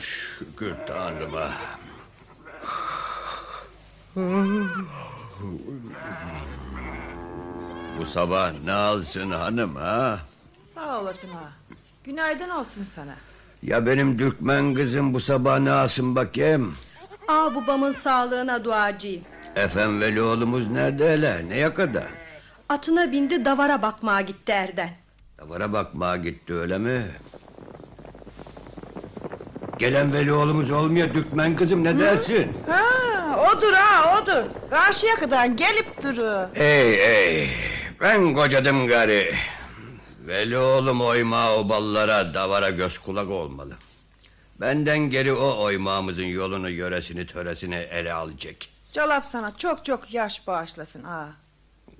Şükür Tanrıma. Bu sabah ne alsın hanım ha? Sağ olasın ha. Günaydın olsun sana. Ya benim Türkmen kızım bu sabah ne alsın bakayım? Aa babamın sağlığına duacıyım. Efem Veli oğlumuz nerede hele? Ne yakada? Atına bindi davara bakmaya gitti Erden. Davara bakmaya gitti öyle mi? Gelen Veli oğlumuz olmuyor Türkmen kızım ne dersin? Ha, odur ha odur. Karşıya kadar gelip durur. Ey ey ben kocadım gari. Veli oğlum oyma o ballara davara göz kulak olmalı. Benden geri o oymağımızın yolunu yöresini töresini ele alacak. Calap sana çok çok yaş bağışlasın ha.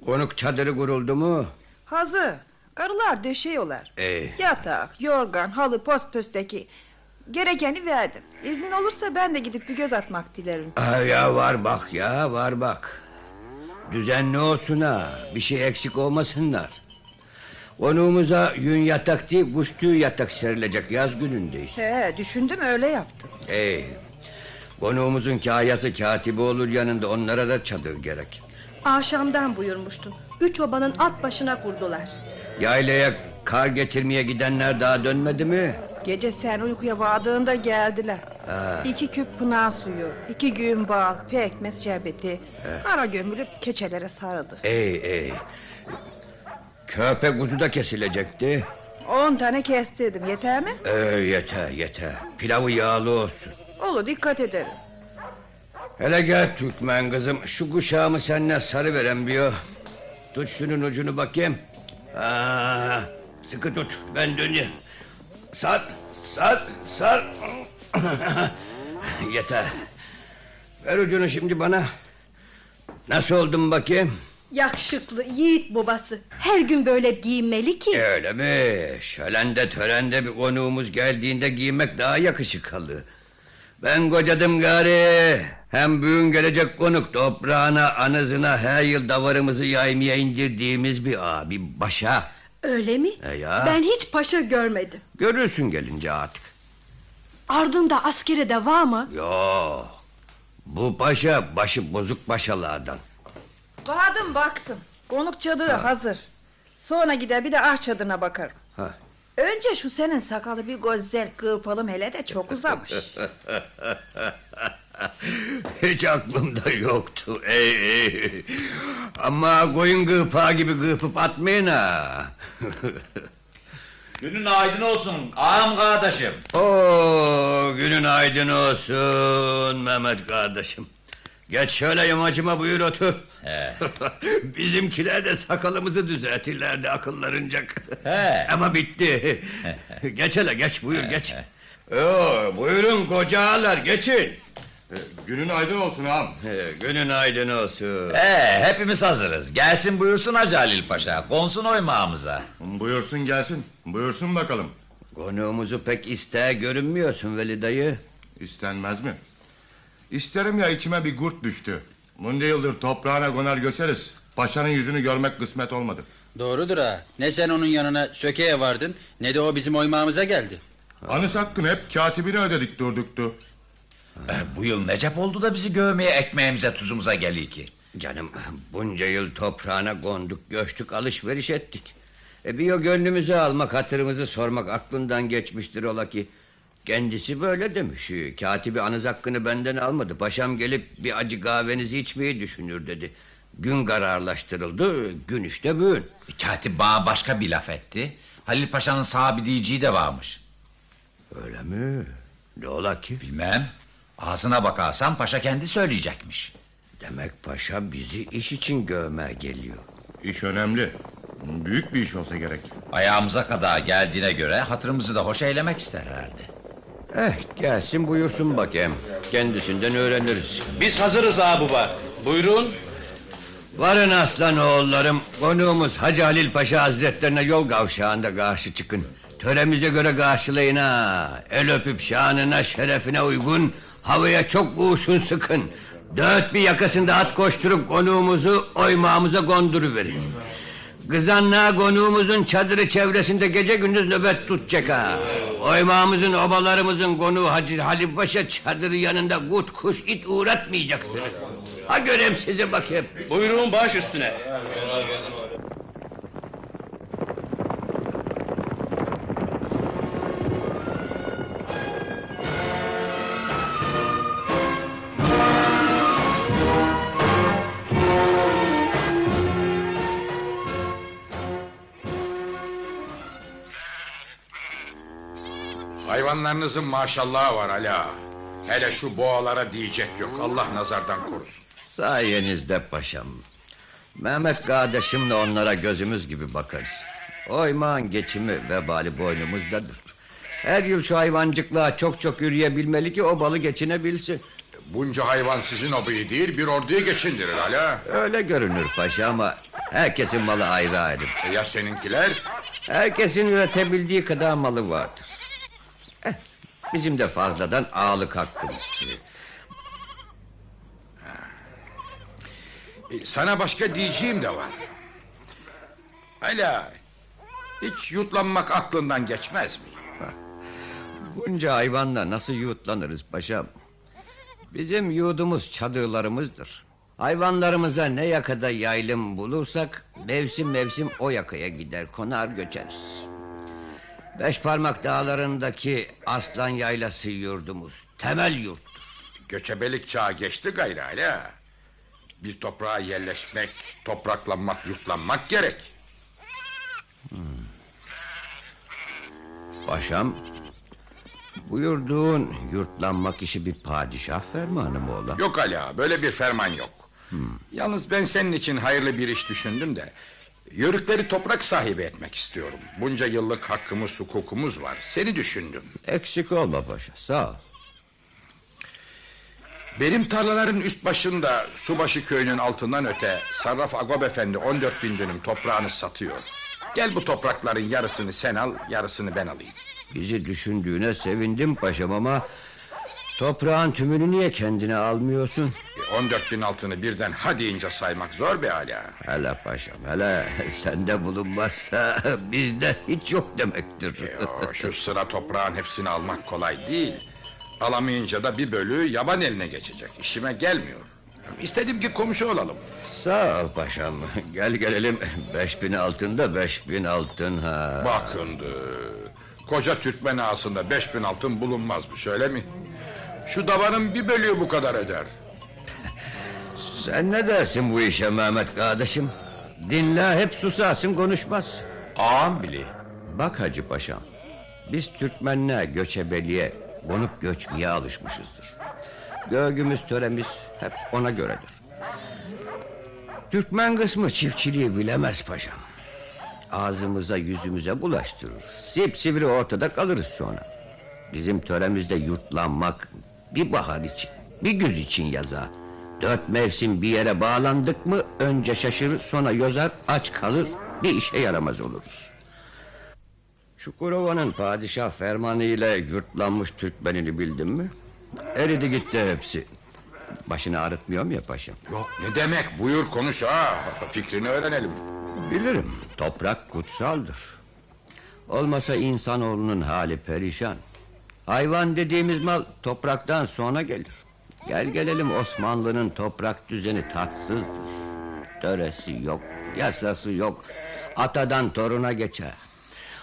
Konuk çadırı kuruldu mu? Hazır. Karılar döşeyorlar. Ey. Yatak, yorgan, halı, post pösteki. Gerekeni verdim. İzin olursa ben de gidip bir göz atmak dilerim. Ha, ya var bak ya var bak. Düzenli olsun ha. Bir şey eksik olmasınlar. Konuğumuza yün yatak değil kuş tüyü yatak serilecek yaz günündeyiz. He, düşündüm öyle yaptım. Ey. Konuğumuzun kayası katibi olur yanında onlara da çadır gerek. Akşamdan buyurmuştun. Üç obanın alt başına kurdular. Yaylaya kar getirmeye gidenler daha dönmedi mi? Gece sen uykuya vardığında geldiler. Ha. İki küp pınar suyu, iki gün bal, pekmez şerbeti. Kara gömülüp keçelere sarıldı. Ey ey. Köpek kuzu da kesilecekti. On tane kestirdim yeter mi? Ee, yeter yeter. Pilavı yağlı olsun. Olur dikkat ederim. Hele gel Türkmen kızım. Şu kuşağımı seninle sarı veren bir o. Tut şunun ucunu bakayım. Aa, sıkı tut. Ben döneyim. Sar, sar, sar. Yeter. Ver ucunu şimdi bana. Nasıl oldum bakayım? Yakışıklı yiğit babası. Her gün böyle giyinmeli ki. Öyle mi? Şölende törende bir konuğumuz geldiğinde giymek daha yakışıklı. Ben kocadım gari. Hem büyün gelecek konuk toprağına, anızına her yıl davarımızı yaymaya indirdiğimiz bir abi başa. Öyle mi? E ya. Ben hiç paşa görmedim. Görürsün gelince artık. Ardında askeri de var mı? Yok. Bu paşa başı bozuk paşalardan. Vardım baktım. Konuk çadırı hazır. Sonra gider bir de ah çadırına bakarım. Ha. Önce şu senin sakalı bir güzel kırpalım hele de çok uzamış. Hiç aklımda yoktu. Ey, ey. Ama koyun gıpağı gibi gıpıp atmayın ha. Günün aydın olsun ağam kardeşim. Oo, günün aydın olsun Mehmet kardeşim. Geç şöyle yamacıma buyur otur. He. Bizimkiler de sakalımızı düzeltirlerdi akıllarınca. He. Ama bitti. geç hele geç buyur geç. Oo, buyurun koca ağalar geçin. Günün aydın olsun ağam. Ee, Günün aydın olsun. Ee, hepimiz hazırız. Gelsin buyursun Hacı Halil Paşa. Konsun oymağımıza. Buyursun gelsin. Buyursun bakalım. Konuğumuzu pek ister görünmüyorsun Veli dayı. İstenmez mi? İsterim ya içime bir gurt düştü. Bunca yıldır toprağına konar göçeriz. Paşanın yüzünü görmek kısmet olmadı. Doğrudur ha. Ne sen onun yanına sökeye vardın ne de o bizim oymağımıza geldi. Anıs hakkını hep katibine ödedik durduktu. Ee, bu yıl necep oldu da bizi gövmeye ekmeğimize tuzumuza geliyor ki. Canım bunca yıl toprağına konduk göçtük alışveriş ettik. E bir o gönlümüzü almak hatırımızı sormak aklından geçmiştir ola ki. Kendisi böyle demiş. e, Katibi anız hakkını benden almadı. Paşam gelip bir acı kahvenizi içmeyi düşünür dedi. Gün kararlaştırıldı. Gün işte bugün. E, Katip bana başka bir laf etti. Halil Paşa'nın sahibi diyeceği de varmış. Öyle mi? Ne ola ki? Bilmem. Ağzına bakarsan paşa kendi söyleyecekmiş. Demek paşa bizi iş için görmeye geliyor. İş önemli. Büyük bir iş olsa gerek. Ayağımıza kadar geldiğine göre hatırımızı da hoş eylemek ister herhalde. Eh gelsin buyursun bakayım. Kendisinden öğreniriz. Biz hazırız baba. Buyurun. Varın aslan oğullarım. Konuğumuz Hacı Halil Paşa Hazretlerine yol kavşağında karşı çıkın. Töremize göre karşılayın ha. El öpüp şanına şerefine uygun havaya çok uğuşun sıkın. Dört bir yakasında at koşturup konuğumuzu oymağımıza konduruverin. Kızanlığa konuğumuzun çadırı çevresinde gece gündüz nöbet tutacak ha. Oymağımızın, obalarımızın konuğu Hacı Halil Paşa çadırı yanında kut kuş it uğratmayacaksınız. Ha göreyim sizi bakayım. Buyurun baş üstüne. Hayvanlarınızın maşallahı var hala. Hele şu boğalara diyecek yok. Allah nazardan korusun. Sayenizde paşam. Mehmet kardeşimle onlara gözümüz gibi bakarız. Oymağın geçimi vebali boynumuzdadır. Her yıl şu hayvancıklığa çok çok yürüyebilmeli ki o balı geçinebilsin. Bunca hayvan sizin obayı değil bir orduyu geçindirir hala. Öyle görünür paşa ama herkesin malı ayrı ayrı. E ya seninkiler? Herkesin üretebildiği kadar malı vardır. Eh, bizim de fazladan ağalık hakkımız. E, sana başka diyeceğim de var. Hala hiç yutlanmak aklından geçmez mi? Bunca hayvanla nasıl yuğutlanırız paşam? Bizim yurdumuz çadırlarımızdır. Hayvanlarımıza ne yakada yaylım bulursak mevsim mevsim o yakaya gider konar göçeriz. Beş parmak dağlarındaki aslan yaylası yurdumuz. Temel yurttur. Göçebelik çağı geçti gayrı hala. Bir toprağa yerleşmek, topraklanmak, yurtlanmak gerek. Paşam buyurduğun yurtlanmak işi bir padişah fermanı mı ola? Yok hala böyle bir ferman yok. Yalnız ben senin için hayırlı bir iş düşündüm de... ...yörükleri toprak sahibi etmek istiyorum. Bunca yıllık hakkımız, hukukumuz var. Seni düşündüm. Eksik olma paşa sağ ol. Benim tarlaların üst başında Subaşı köyünün altından öte Sarraf Agop Efendi 14 bin dönüm toprağını satıyor. Gel bu toprakların yarısını sen al, yarısını ben alayım. Bizi düşündüğüne sevindim paşam ama... ...toprağın tümünü niye kendine almıyorsun? E, 14 bin altını birden ha deyince saymak zor be hala. Hele paşam hele sende bulunmazsa bizde hiç yok demektir. Yo, şu sıra toprağın hepsini almak kolay değil. Alamayınca da bir bölü yaban eline geçecek. İşime gelmiyor. İstedim ki komşu olalım. Sağ ol paşam gel gelelim beş bin altında beş bin altın ha. Bakındı. Koca Türkmen ağasında beş bin altın bulunmazmış öyle mi? Şu davanın bir bölüğü bu kadar eder. Sen ne dersin bu işe Mehmet kardeşim? Dinle hep susarsın konuşmaz. Ağam bile. Bak Hacı Paşam biz Türkmenler göçebeliğe konup göçmeye alışmışızdır. Görgümüz töremiz hep ona göredir. Türkmen kısmı çiftçiliği bilemez paşam. Ağzımıza yüzümüze bulaştırırız. Sipsivri ortada kalırız sonra. Bizim töremizde yurtlanmak bir bahar için, bir güz için yaza. Dört mevsim bir yere bağlandık mı önce şaşırır sonra yozar aç kalır bir işe yaramaz oluruz. Çukurova'nın padişah fermanı ile yurtlanmış Türkmenini bildin mi? Eridi gitti hepsi. Başını ağrıtmıyor mu ya paşam? Yok ne demek buyur konuş ha. Fikrini öğrenelim. Bilirim toprak kutsaldır. Olmasa insanoğlunun hali perişan. Hayvan dediğimiz mal topraktan sonra gelir. Gel gelelim Osmanlı'nın toprak düzeni tatsızdır. Töresi yok, yasası yok. Atadan toruna geçer.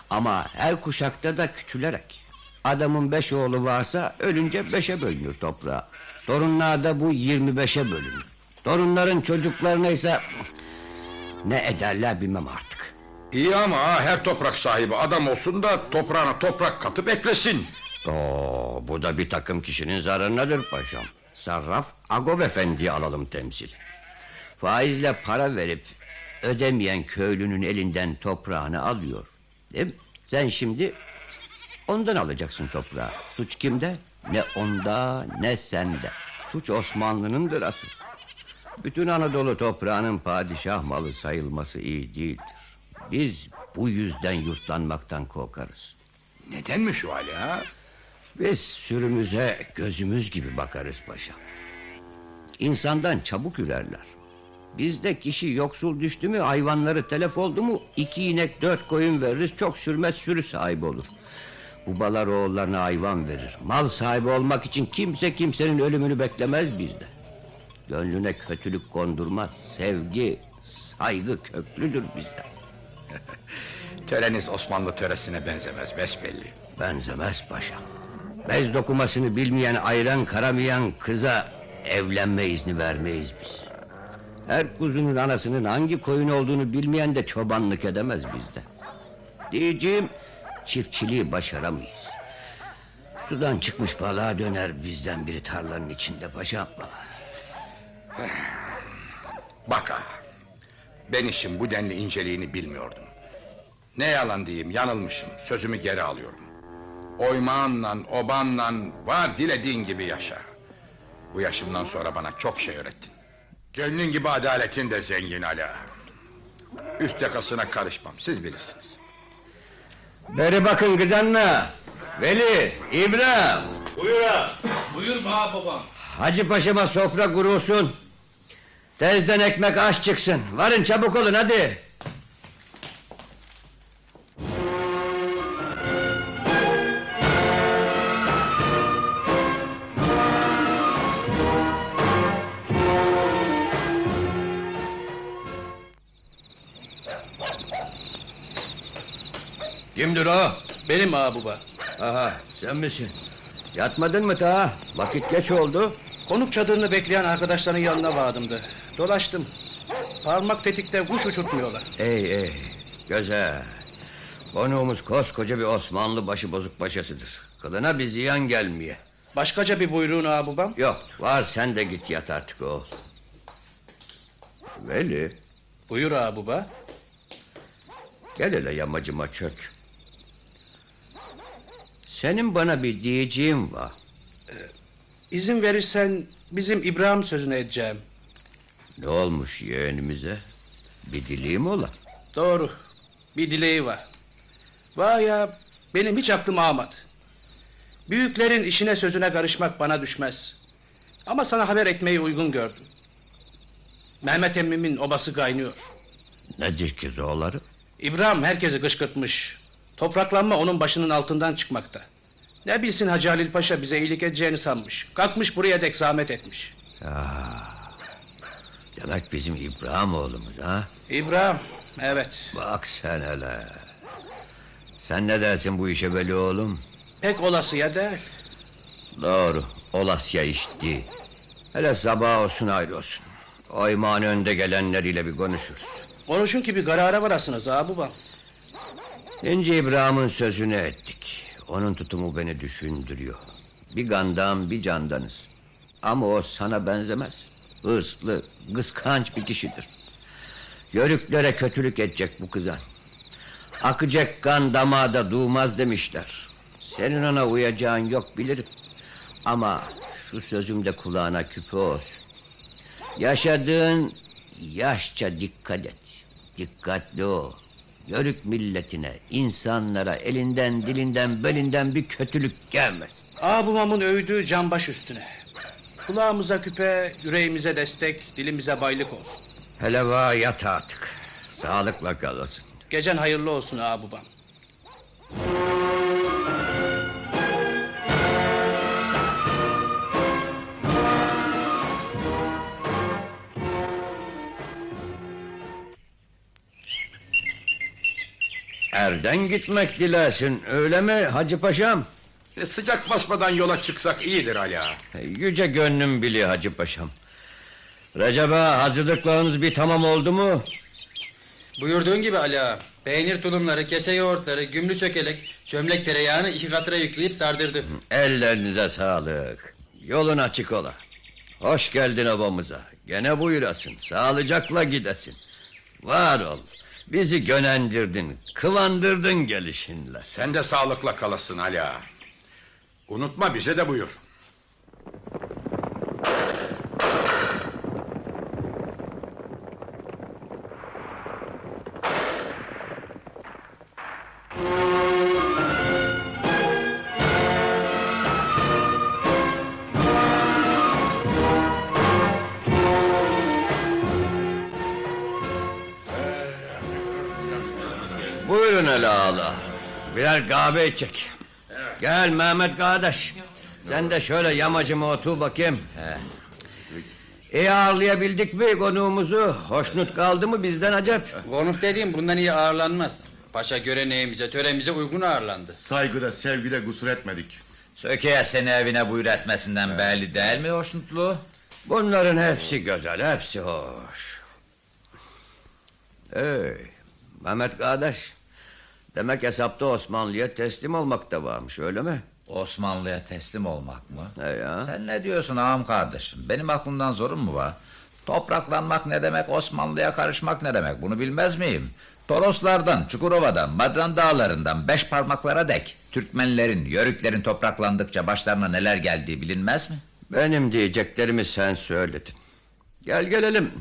Ama her kuşakta da küçülerek. Adamın beş oğlu varsa ölünce beşe bölünür toprağı. Torunlarda bu yirmi beşe bölünür. Torunların çocuklarına ise ne ederler bilmem artık. İyi ama her toprak sahibi adam olsun da toprağına toprak katıp eklesin. Oo, bu da bir takım kişinin zararınadır paşam. Sarraf Agop Efendi'yi alalım temsil. Faizle para verip ödemeyen köylünün elinden toprağını alıyor. Değil mi? Sen şimdi ondan alacaksın toprağı. Suç kimde? Ne onda ne sende. Suç Osmanlı'nındır asıl. Bütün Anadolu toprağının padişah malı sayılması iyi değildir. Biz bu yüzden yurtlanmaktan korkarız. Nedenmiş şu hali ha? Biz sürümüze gözümüz gibi bakarız paşam. İnsandan çabuk ürerler. Bizde kişi yoksul düştü mü hayvanları telef oldu mu iki inek dört koyun veririz çok sürmez sürü sahibi olur. Babalar oğullarına hayvan verir. Mal sahibi olmak için kimse kimsenin ölümünü beklemez bizde. Gönlüne kötülük kondurmaz. Sevgi, saygı köklüdür bizde. Töreniz Osmanlı töresine benzemez besbelli. Benzemez paşam. Bez dokumasını bilmeyen ayran karamayan kıza evlenme izni vermeyiz biz. Her kuzunun anasının hangi koyun olduğunu bilmeyen de çobanlık edemez bizde. Diyeceğim çiftçiliği başaramayız. Sudan çıkmış balığa döner bizden biri tarlanın içinde paşam. Bak ağa, ben işin bu denli inceliğini bilmiyordum. Ne yalan diyeyim yanılmışım sözümü geri alıyorum. Oymağınla obanla var dilediğin gibi yaşa. Bu yaşımdan sonra bana çok şey öğrettin. Gönlün gibi adaletin de zengin Ali ağa. Üst yakasına karışmam siz bilirsiniz. Beri bakın kızanla. Veli, İbrahim. Buyur baba babam. Hacı paşama sofra kurulsun. Tezden ekmek aş çıksın. Varın çabuk olun hadi. Kimdir o? Benim ağa baba. Aha sen misin? Yatmadın mı ta? Vakit geç oldu. Konuk çadırını bekleyen arkadaşların yanına vardımdı. Dolaştım. Parmak tetikte kuş uçurtmuyorlar. Ey ey güzel. Konuğumuz koskoca bir Osmanlı başıbozuk paşasıdır. Kılına bir ziyan gelmeye. Başkaca bir buyruğun ağa babam. Yok var sen de git yat artık oğul. Veli Buyur ağa baba. gel hele yamacıma çök. Senin bana bir diyeceğin var. İzin verirsen bizim İbrahim sözüne edeceğim. Ne olmuş yeğenimize? Bir dileğim ola. Doğru. Bir dileği var. Vay ya benim hiç aklım almadı. Büyüklerin işine sözüne karışmak bana düşmez. Ama sana haber etmeyi uygun gördüm. Mehmet emmimin obası kaynıyor. Nedir ki zoğları? İbrahim herkesi kışkırtmış. Topraklanma onun başının altından çıkmakta. Ne bilsin Hacı Halil Paşa bize iyilik edeceğini sanmış. Kalkmış buraya dek zahmet etmiş. Demek bizim İbrahim oğlumuz ha? İbrahim, evet. Bak sen hele. Sen ne dersin bu işe Veli oğlum? Pek olasıya değil. Doğru. Olasya iş değil. Hele sabah olsun ayrı olsun. Oymağın önde gelenleriyle bir konuşuruz. Konuşun ki bir karara varasınız ha babam. İnce İbrahim'in sözünü ettik. Onun tutumu beni düşündürüyor. Bir gandan bir candanız. Ama o sana benzemez. Hırslı, kıskanç bir kişidir. Yörüklere kötülük edecek bu kıza. Akacak kan damada doğmaz demişler. Senin ona uyacağın yok bilirim. Ama şu sözüm de kulağına küpe olsun. Yaşadığın yaşça dikkat et. Dikkatli ol. Yörük milletine, insanlara elinden dilinden belinden bir kötülük gelmez. Ağa babamın övdüğü can baş üstüne. Kulağımıza küpe, yüreğimize destek, dilimize baylık olsun. Hele va yat artık. Sağlıkla kalasın. Gecen hayırlı olsun ağa babam. Erden gitmek dilersin öyle mi Hacı Paşam? E, sıcak basmadan yola çıksak iyidir Ali ağa. Yüce gönlüm biliyor Hacı Paşam. Recep ağa hazırlıklarınız bir tamam oldu mu? Buyurduğun gibi Ali ağa. Peynir tulumları, kese yoğurtları, gümlü çökelek, çömlek tereyağını iki katıra yükleyip sardırdı. Ellerinize sağlık. Yolun açık ola. Hoş geldin obamıza. Gene buyurasın. Sağlıcakla gidesin. Var ol. Bizi gönendirdin, kıvandırdın gelişinle. Sen de sağlıkla kalasın Ali. Unutma bize de buyur. Ağla. Birer kahve içecek. Gel Mehmet kardeş. Sen de şöyle yamacıma otur bakayım. İyi ağırlayabildik mi konuğumuzu? Hoşnut kaldı mı bizden acep? Konuk dediğim bundan iyi ağırlanmaz. Paşa göreneğimize, töremize uygun ağırlandı. Saygıda sevgide kusur etmedik. Sökeye seni evine buyur etmesinden belli değil mi hoşnutlu? Bunların hepsi güzel, hepsi hoş. Hey, Mehmet kardeş. Demek hesapta Osmanlı'ya teslim olmak da varmış öyle mi? Osmanlı'ya teslim olmak mı? He ya. Sen ne diyorsun ağam kardeşim? Benim aklımdan zorun mu var? Topraklanmak ne demek, Osmanlı'ya karışmak ne demek? Bunu bilmez miyim? Toroslardan, Çukurova'dan, Madran dağlarından beş parmaklara dek Türkmenlerin, Yörüklerin topraklandıkça başlarına neler geldiği bilinmez mi? Benim diyeceklerimi sen söyledin. Gel gelelim.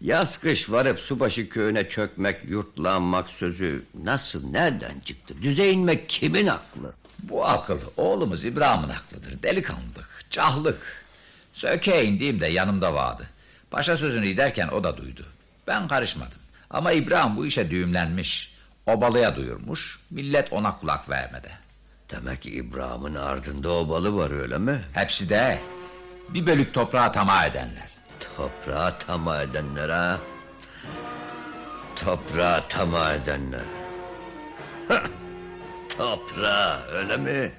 Yaz kış varıp subaşı köyüne çökmek, yurtlanmak sözü nasıl, nereden çıktı? Düze inmek kimin aklı? Bu akıl oğlumuz İbrahim'in aklıdır. Delikanlılık, cahlık. Söke'ye indiğimde yanımda vardı. Paşa sözünü derken o da duydu. Ben karışmadım. Ama İbrahim bu işe düğümlenmiş. Obalıya duyurmuş. Millet ona kulak vermedi. Demek ki İbrahim'in ardında obalı var öyle mi? Hepsi de bir bölük toprağa tamah edenler. Toprağa tamah edenler ha? Toprağa tamah edenler. Toprağa öyle mi?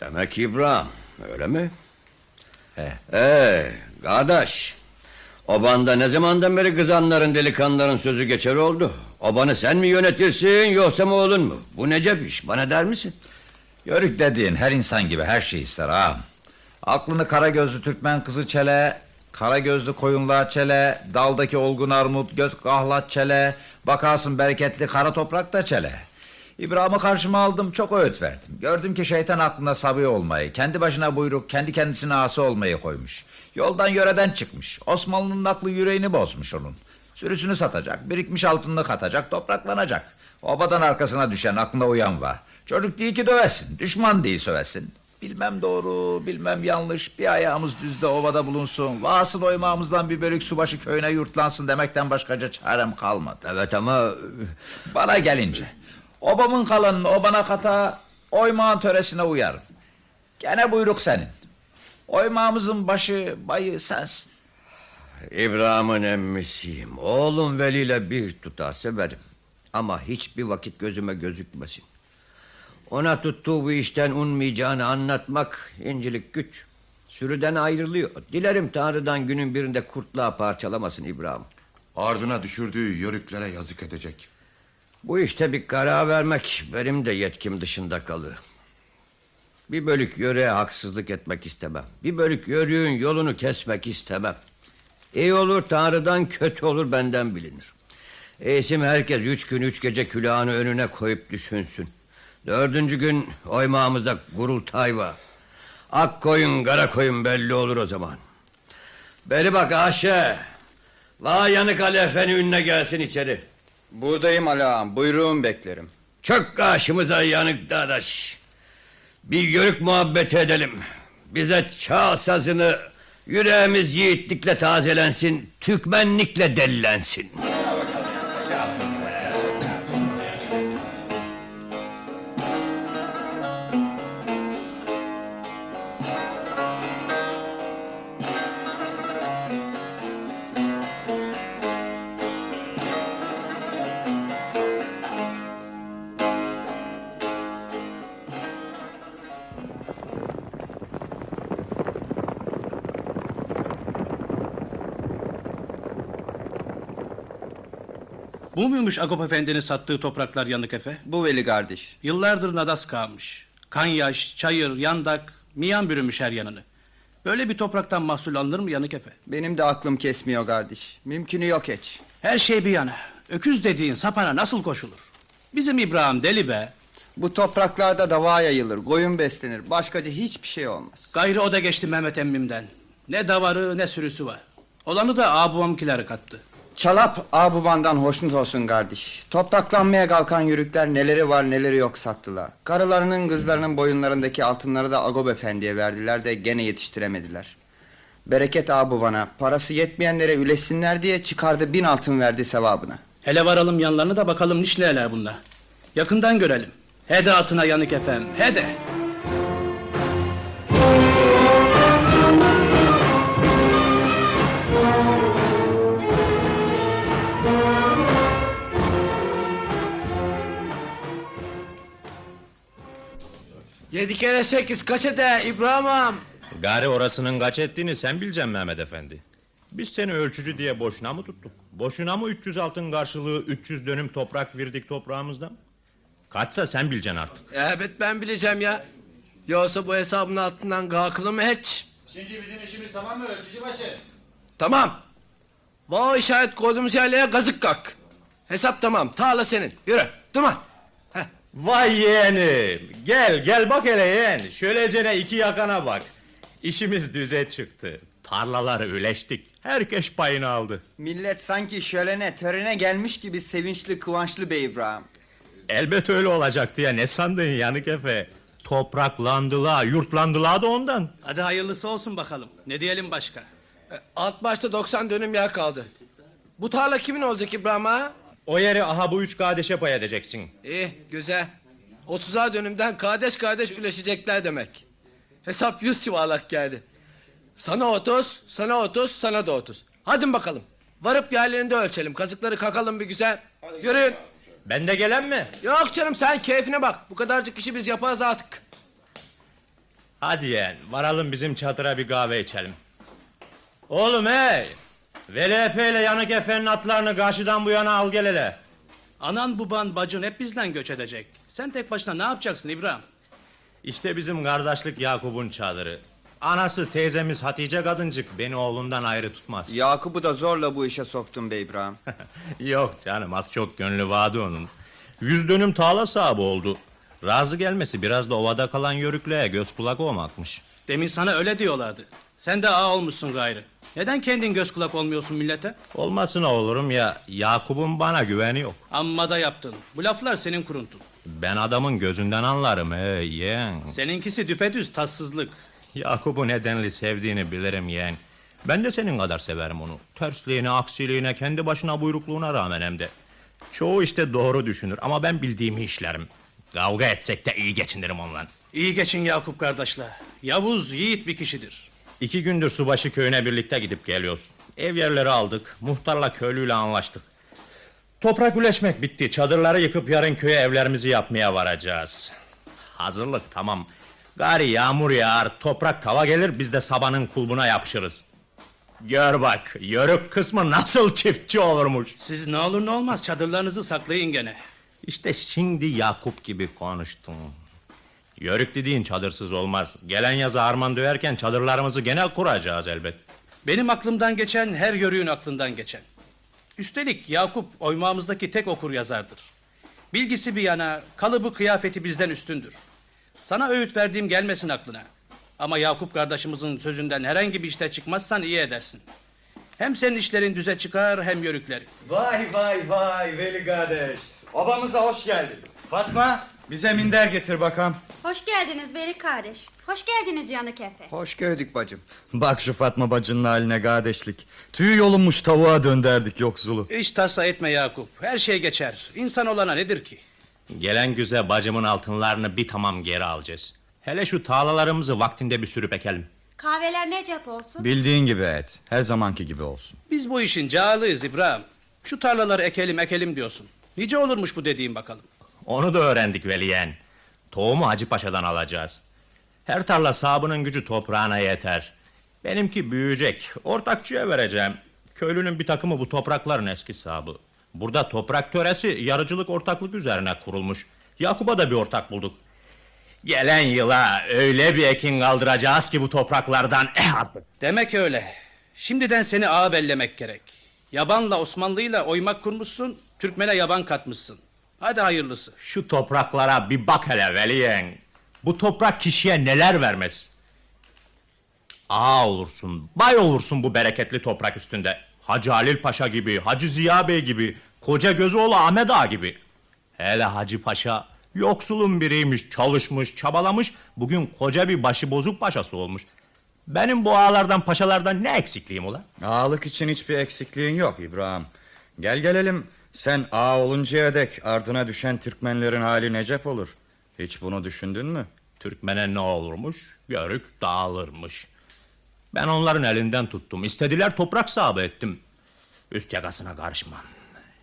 Demek İbrahim öyle mi? He. Ee, kardeş. Obanda ne zamandan beri kızanların delikanlıların sözü geçer oldu? Obanı sen mi yönetirsin yoksa mı oğlun mu? Bu necep iş bana der misin? Yörük dediğin her insan gibi her şey ister ağam. Aklını kara gözlü Türkmen kızı çele, kara gözlü koyunluğa çele, daldaki olgun armut, göz kahlat çele, bakarsın bereketli kara toprak da çele. İbrahim'i karşıma aldım, çok öğüt verdim. Gördüm ki şeytan aklına sabi olmayı, kendi başına buyruk, kendi kendisine ası olmayı koymuş. Yoldan yöreden çıkmış. Osmanlı'nın aklı yüreğini bozmuş onun. Sürüsünü satacak, birikmiş altınını katacak, topraklanacak. Obadan arkasına düşen aklına uyan var. Çocuk değil ki dövesin, düşman değil sövesin. Bilmem doğru, bilmem yanlış, bir ayağımız düzde ovada bulunsun. Vasıl oymağımızdan bir bölük subaşı köyüne yurtlansın demekten başkaca çarem kalmadı. Evet ama Bana gelince, obamın kalanını obana kata, oymağın töresine uyarım. Gene buyruk senin. Oymağımızın başı, bayı sensin. İbrahim'in emmisiyim. Oğlum Veli ile bir tuta severim. Ama hiçbir vakit gözüme gözükmesin. Ona tuttuğu bu işten unmayacağını anlatmak incilik güç. Sürüden ayrılıyor. Dilerim Tanrı'dan günün birinde kurtluğa parçalamasın İbrahim. Ardına düşürdüğü yörüklere yazık edecek. Bu işte bir karar vermek benim de yetkim dışında kalır. Bir bölük yöreğe haksızlık etmek istemem. Bir bölük yörüğün yolunu kesmek istemem. İyi olur Tanrı'dan kötü olur benden bilinir. Eğisim herkes üç gün üç gece külahını önüne koyup düşünsün. Dördüncü gün oymağımızda gurultay var. Ak koyun kara koyun belli olur o zaman. Beri bak Ayşe. Vay yanık Ali Efendi önüne gelsin içeri. Buradayım Ali ağam, buyruğum beklerim. Çök karşımıza yanık dadaş. Bir yörük muhabbet edelim. Bize çağ sazını yüreğimiz yiğitlikle tazelensin, Türkmenlikle delilensin. Bu muymuş Agop Efendi'nin sattığı topraklar Yanık Efe? Bu Veli kardeş. Yıllardır nadas kalmış. Kanyaş, çayır, yandak, miyan bürümüş her yanını. Böyle bir topraktan mahsul alınır mı Yanık Efe? Benim de aklım kesmiyor kardeş. Mümkünü yok hiç. Her şey bir yana. Öküz dediğin sapana nasıl koşulur? Bizim İbrahim deli be. Bu topraklarda dava yayılır, koyun beslenir. Başkaca hiçbir şey olmaz. Gayrı o da geçti Mehmet emmimden. Ne davarı ne sürüsü var. Olanı da abamkileri kattı. Çalap abubandan hoşnut olsun kardeş. Topraklanmaya kalkan yürükler neleri var neleri yok sattılar. Karılarının kızlarının boyunlarındaki altınları da Agop Efendi'ye verdiler de gene yetiştiremediler. Bereket abubana parası yetmeyenlere ülesinler diye çıkardı bin altın verdi sevabına. Hele varalım yanlarına da bakalım nişneler bunlar. Yakından görelim. Hede atına yanık efem, hede. Yedi kere sekiz kaç eder İbrahim ağam? Gari orasının kaç ettiğini sen bileceksin Mehmet Efendi. Biz seni ölçücü diye boşuna mı tuttuk? Boşuna mı 300 altın karşılığı 300 dönüm toprak verdik toprağımızdan? Kaçsa sen bileceksin artık. Evet ben bileceğim ya. Yoksa bu hesabın altından kalkılır mı hiç? Şimdi bizim işimiz tamam mı ölçücü başı? Tamam. Bu işaret koyduğumuz yerlere kazık kalk. Hesap tamam. Tarla senin. Yürü. Durma. Vay yeğenim. Gel gel bak hele yeğen. Şöylecene iki yakana bak. İşimiz düze çıktı. Tarlaları üleştik. Herkes payını aldı. Millet sanki şölene törene gelmiş gibi sevinçli kıvançlı be İbrahim. Elbet öyle olacaktı ya ne sandın yanık efe. Topraklandılar, yurtlandılar da ondan. Hadi hayırlısı olsun bakalım. Ne diyelim başka? E, Alt başta 90 dönüm yer kaldı. Bu tarla kimin olacak İbrahim ağa? O yeri aha bu üç kardeşe pay edeceksin. İyi güzel. 30'ar dönümden kardeş kardeş birleşecekler demek. Hesap 100 sivalak geldi. Sana 30, sana 30, sana da 30. Hadi bakalım. Varıp yerlerinde ölçelim. Kazıkları kakalım bir güzel. Yürüyün. Ben de gelen mi? Yok canım sen keyfine bak. Bu kadarcık işi biz yaparız artık. Hadi yeğen varalım bizim çadıra bir kahve içelim. Oğlum hey! Veli Efe ile Yanık Efe'nin atlarını karşıdan bu yana al gel hele. Anan baban bacın hep bizden göç edecek. Sen tek başına ne yapacaksın İbrahim? İşte bizim kardeşlik Yakup'un çadırı. Anası teyzemiz Hatice kadıncık beni oğlundan ayrı tutmaz. Yakup'u da zorla bu işe soktun be İbrahim. Yok canım az çok gönlü vardı onun. Yüz dönüm tağla sahibi oldu. Razı gelmesi biraz da ovada kalan yörüklüğe göz kulak olmakmış. Demin sana öyle diyorlardı. Sen de ağa olmuşsun gayrı. Neden kendin göz kulak olmuyorsun millete? Olmasına olurum ya Yakup'un bana güveni yok. Amma da yaptın. Bu laflar senin kuruntun. Ben adamın gözünden anlarım hey yeğen. Seninkisi düpedüz tatsızlık. Yakup'u nedenli sevdiğini bilirim yeğen. Ben de senin kadar severim onu. Tersliğine, aksiliğine, kendi başına buyrukluğuna rağmen hem de. Çoğu işte doğru düşünür ama ben bildiğimi işlerim. Kavga etsek de iyi geçinirim onunla. İyi geçin Yakup kardeşler. Yavuz yiğit bir kişidir. İki gündür Subaşı köyüne birlikte gidip geliyoruz. Ev yerleri aldık, muhtarla köylüyle anlaştık. Toprak üleşmek bitti, çadırları yıkıp yarın köye evlerimizi yapmaya varacağız. Hazırlık tamam. Gari yağmur yağar, toprak tava gelir, biz de sabanın kulbuna yapışırız. Gör bak, yörük kısmı nasıl çiftçi olurmuş. Siz ne olur ne olmaz çadırlarınızı saklayın gene. İşte şimdi Yakup gibi konuştun. Yörük dediğin çadırsız olmaz. Gelen yazı harman döverken çadırlarımızı gene kuracağız elbet. Benim aklımdan geçen her yörüğün aklından geçen. Üstelik Yakup oymağımızdaki tek okur yazardır. Bilgisi bir yana kalıbı kıyafeti bizden üstündür. Sana öğüt verdiğim gelmesin aklına. Ama Yakup kardeşimizin sözünden herhangi bir işte çıkmazsan iyi edersin. Hem senin işlerin düze çıkar hem yörüklerin. Vay vay vay Veli kardeş. Obamıza hoş geldin. Fatma bize minder getir bakalım. Hoş geldiniz Veli kardeş. Hoş geldiniz Yanık Efe. Hoş gördük bacım. Bak şu Fatma bacının haline kardeşlik. Tüy yolunmuş tavuğa dönderdik yoksulu. Hiç tasa etme Yakup. Her şey geçer. İnsan olana nedir ki? Gelen güze bacımın altınlarını bir tamam geri alacağız. Hele şu tağlalarımızı vaktinde bir sürüp ekelim. Kahveler ne cep olsun? Bildiğin gibi et. Her zamanki gibi olsun. Biz bu işin cağalıyız İbrahim. Şu tarlaları ekelim ekelim diyorsun. Nice olurmuş bu dediğim bakalım. Onu da öğrendik Veliyen. Tohumu Hacı Paşa'dan alacağız. Her tarla sahabının gücü toprağına yeter. Benimki büyüyecek. Ortakçıya vereceğim. Köylünün bir takımı bu toprakların eski sahibi. Burada toprak töresi yarıcılık ortaklık üzerine kurulmuş. Yakup'a da bir ortak bulduk. Gelen yıla öyle bir ekin kaldıracağız ki bu topraklardan eh artık. Demek öyle. Şimdiden seni ağa gerek. Yabanla Osmanlı'yla oymak kurmuşsun, Türkmen'e yaban katmışsın. Hadi hayırlısı. Şu topraklara bir bak hele Veliyen. Bu toprak kişiye neler vermez. Ağa olursun, bay olursun bu bereketli toprak üstünde. Hacı Halil Paşa gibi, Hacı Ziya Bey gibi, Koca Gözüoğlu Ahmet Ağa gibi. Hele Hacı Paşa yoksulun biriymiş, çalışmış, çabalamış, bugün koca bir başıbozuk paşası olmuş. Benim bu ağalardan, paşalardan ne eksikliğim ulan? Ağalık için hiçbir eksikliğin yok İbrahim. Gel gelelim sen ağa oluncaya dek ardına düşen Türkmenlerin hali necep olur. Hiç bunu düşündün mü? Türkmene ne olurmuş? Yörük dağılırmış. Ben onların elinden tuttum. İstediler toprak sahibi ettim. Üst yakasına karışmam.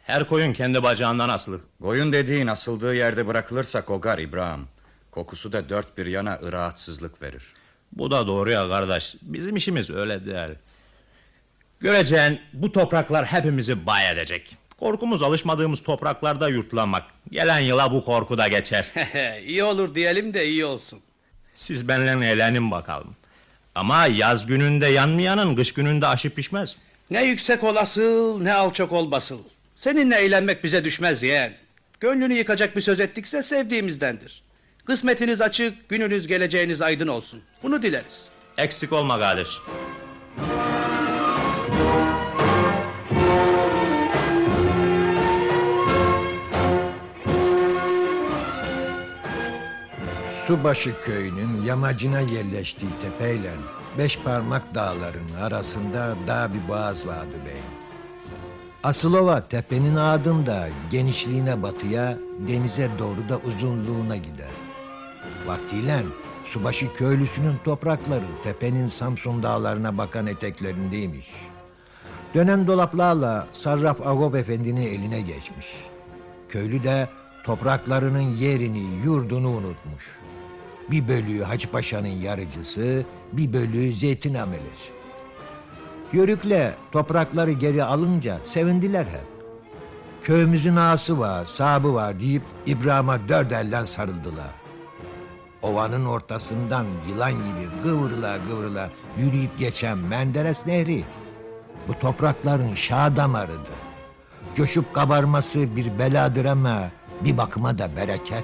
Her koyun kendi bacağından asılır. Koyun dediğin asıldığı yerde bırakılırsa kogar İbrahim. Kokusu da dört bir yana rahatsızlık verir. Bu da doğru ya kardeş. Bizim işimiz öyle değil. Göreceğin bu topraklar hepimizi bay edecek. Korkumuz alışmadığımız topraklarda yurtlanmak. Gelen yıla bu korku da geçer. iyi olur diyelim de iyi olsun. Siz benimle eğlenin bakalım. Ama yaz gününde yanmayanın kış gününde aşı pişmez. Ne yüksek olasıl ne alçak ol basıl. Seninle eğlenmek bize düşmez yeğen. Gönlünü yıkacak bir söz ettikse sevdiğimizdendir. Kısmetiniz açık, gününüz geleceğiniz aydın olsun. Bunu dileriz. Eksik olma kardeş. Subaşı köyünün yamacına yerleştiği tepeyle beş parmak dağlarının arasında dağ bir boğaz vardı beyim. Asıl ova tepenin ardında genişliğine batıya, denize doğru da uzunluğuna gider. Vaktiyle Subaşı köylüsünün toprakları tepenin Samsun dağlarına bakan eteklerindeymiş. Dönen dolaplarla Sarraf Agop Efendi'nin eline geçmiş. Köylü de topraklarının yerini, yurdunu unutmuş. Bir bölüğü Hacı Paşa'nın yarıcısı, bir bölüğü zeytin amelesi. Yörükle toprakları geri alınca sevindiler hep. Köyümüzün ağası var, sahibi var deyip İbrahim'a dört elden sarıldılar. Ovanın ortasından yılan gibi kıvrıla kıvrıla yürüyüp geçen Menderes Nehri bu toprakların şah damarıdır. Coşup kabarması bir beladır ama bir bakıma da bereket.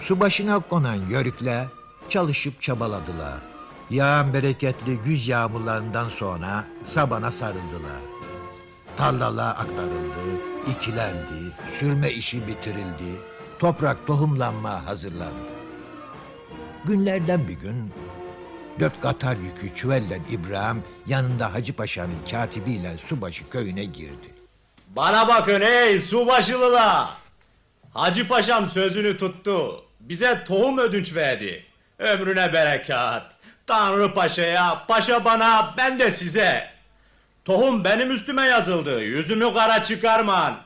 Su başına konan yörükle çalışıp çabaladılar. Yağan bereketli güz yağmurlarından sonra sabana sarıldılar. Tarlalar aktarıldı, ikilendi, sürme işi bitirildi, toprak tohumlanma hazırlandı. Günlerden bir gün dört katar yükü çüvellen İbrahim yanında Hacı Paşa'nın katibiyle Subaşı köyüne girdi. Bana bakın ey subaşılılar. Hacı Paşam sözünü tuttu. Bize tohum ödünç verdi. Ömrüne berekat. Tanrı Paşa'ya, Paşa bana, ben de size. Tohum benim üstüme yazıldı. Yüzümü kara çıkarman.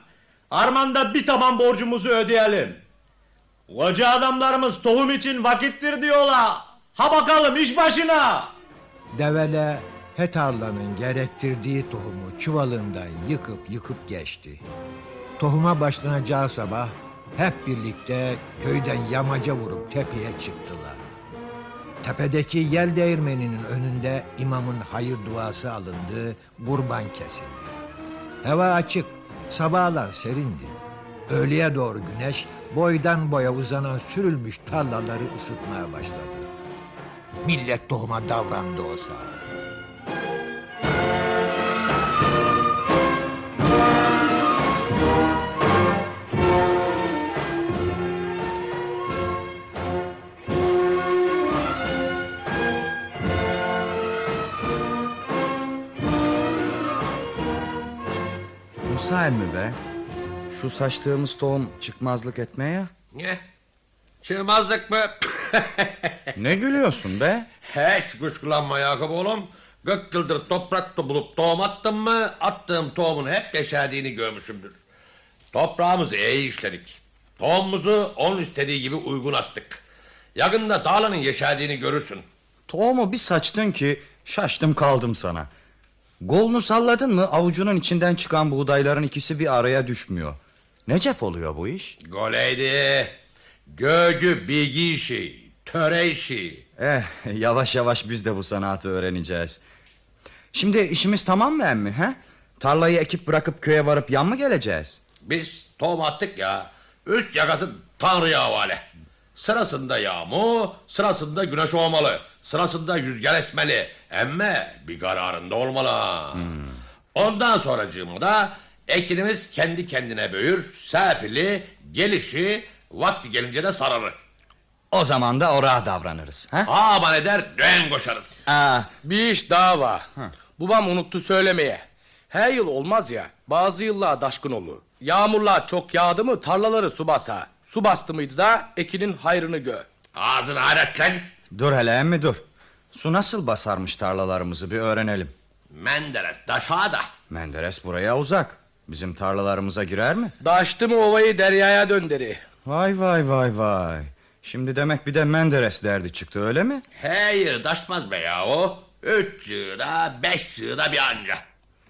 Armanda bir taban borcumuzu ödeyelim. Koca adamlarımız tohum için vakittir diyorlar. Ha bakalım iş başına. Devele he tarlanın gerektirdiği tohumu çuvalından yıkıp yıkıp geçti. Tohuma başlanacağı sabah hep birlikte köyden yamaca vurup tepeye çıktılar. Tepedeki yel değirmeninin önünde imamın hayır duası alındı, kurban kesildi. Hava açık, sabahlar serindi. Öğleye doğru güneş boydan boya uzanan sürülmüş tarlaları ısıtmaya başladı. Millet tohuma davrandı o saat. Musa emmi be. Şu saçtığımız tohum çıkmazlık etmeye. Ne? Çığmazlık mı? Ne gülüyorsun be? Hiç kuşkulanma Yakup oğlum. Gök yıldır toprakta bulup tohum attım mı... ...attığım tohumun hep yeşerdiğini görmüşümdür. Toprağımızı iyi işledik. Tohumumuzu onun istediği gibi uygun attık. Yakında tarlanın yeşerdiğini görürsün. Tohumu bir saçtın ki şaştım kaldım sana. Golunu salladın mı avucunun içinden çıkan buğdayların ikisi bir araya düşmüyor. Ne cep oluyor bu iş? Goleydi. Göğü bilgi işi. Töre işi. Eh yavaş yavaş biz de bu sanatı öğreneceğiz. Şimdi işimiz tamam mı emmi he? Tarlayı ekip bırakıp köye varıp yan mı geleceğiz? Biz tohum attık ya. Üst yakası Tanrı'ya havale. Sırasında yağmur, sırasında güneş olmalı. Sırasında rüzgar esmeli. Emme bir kararında olmalı. Ondan sonracığımı da ekinimiz kendi kendine büyür, serpili, gelişi, vakti gelince de sararır. O zaman da oraya davranırız. Ha? Aman eder, dön koşarız. Aa, Bir iş daha var. Babam unuttu söylemeye. Her yıl olmaz ya. Bazı yıllar daşkın olur. Yağmurlar çok yağdı mı tarlaları su basar. Su bastı mıydı da ekinin hayrını gör. Ağzını hayretlen. dur hele emmi dur. Su nasıl basarmış tarlalarımızı bir öğrenelim. Menderes, daşa da. Menderes buraya uzak. Bizim tarlalarımıza girer mi? Daştı mı ovayı deryaya dönderi. Vay vay vay vay. Şimdi demek bir de Menderes derdi çıktı öyle mi? Hayır, daşmaz be yahu. Üç yığda, beş yığda bir anca.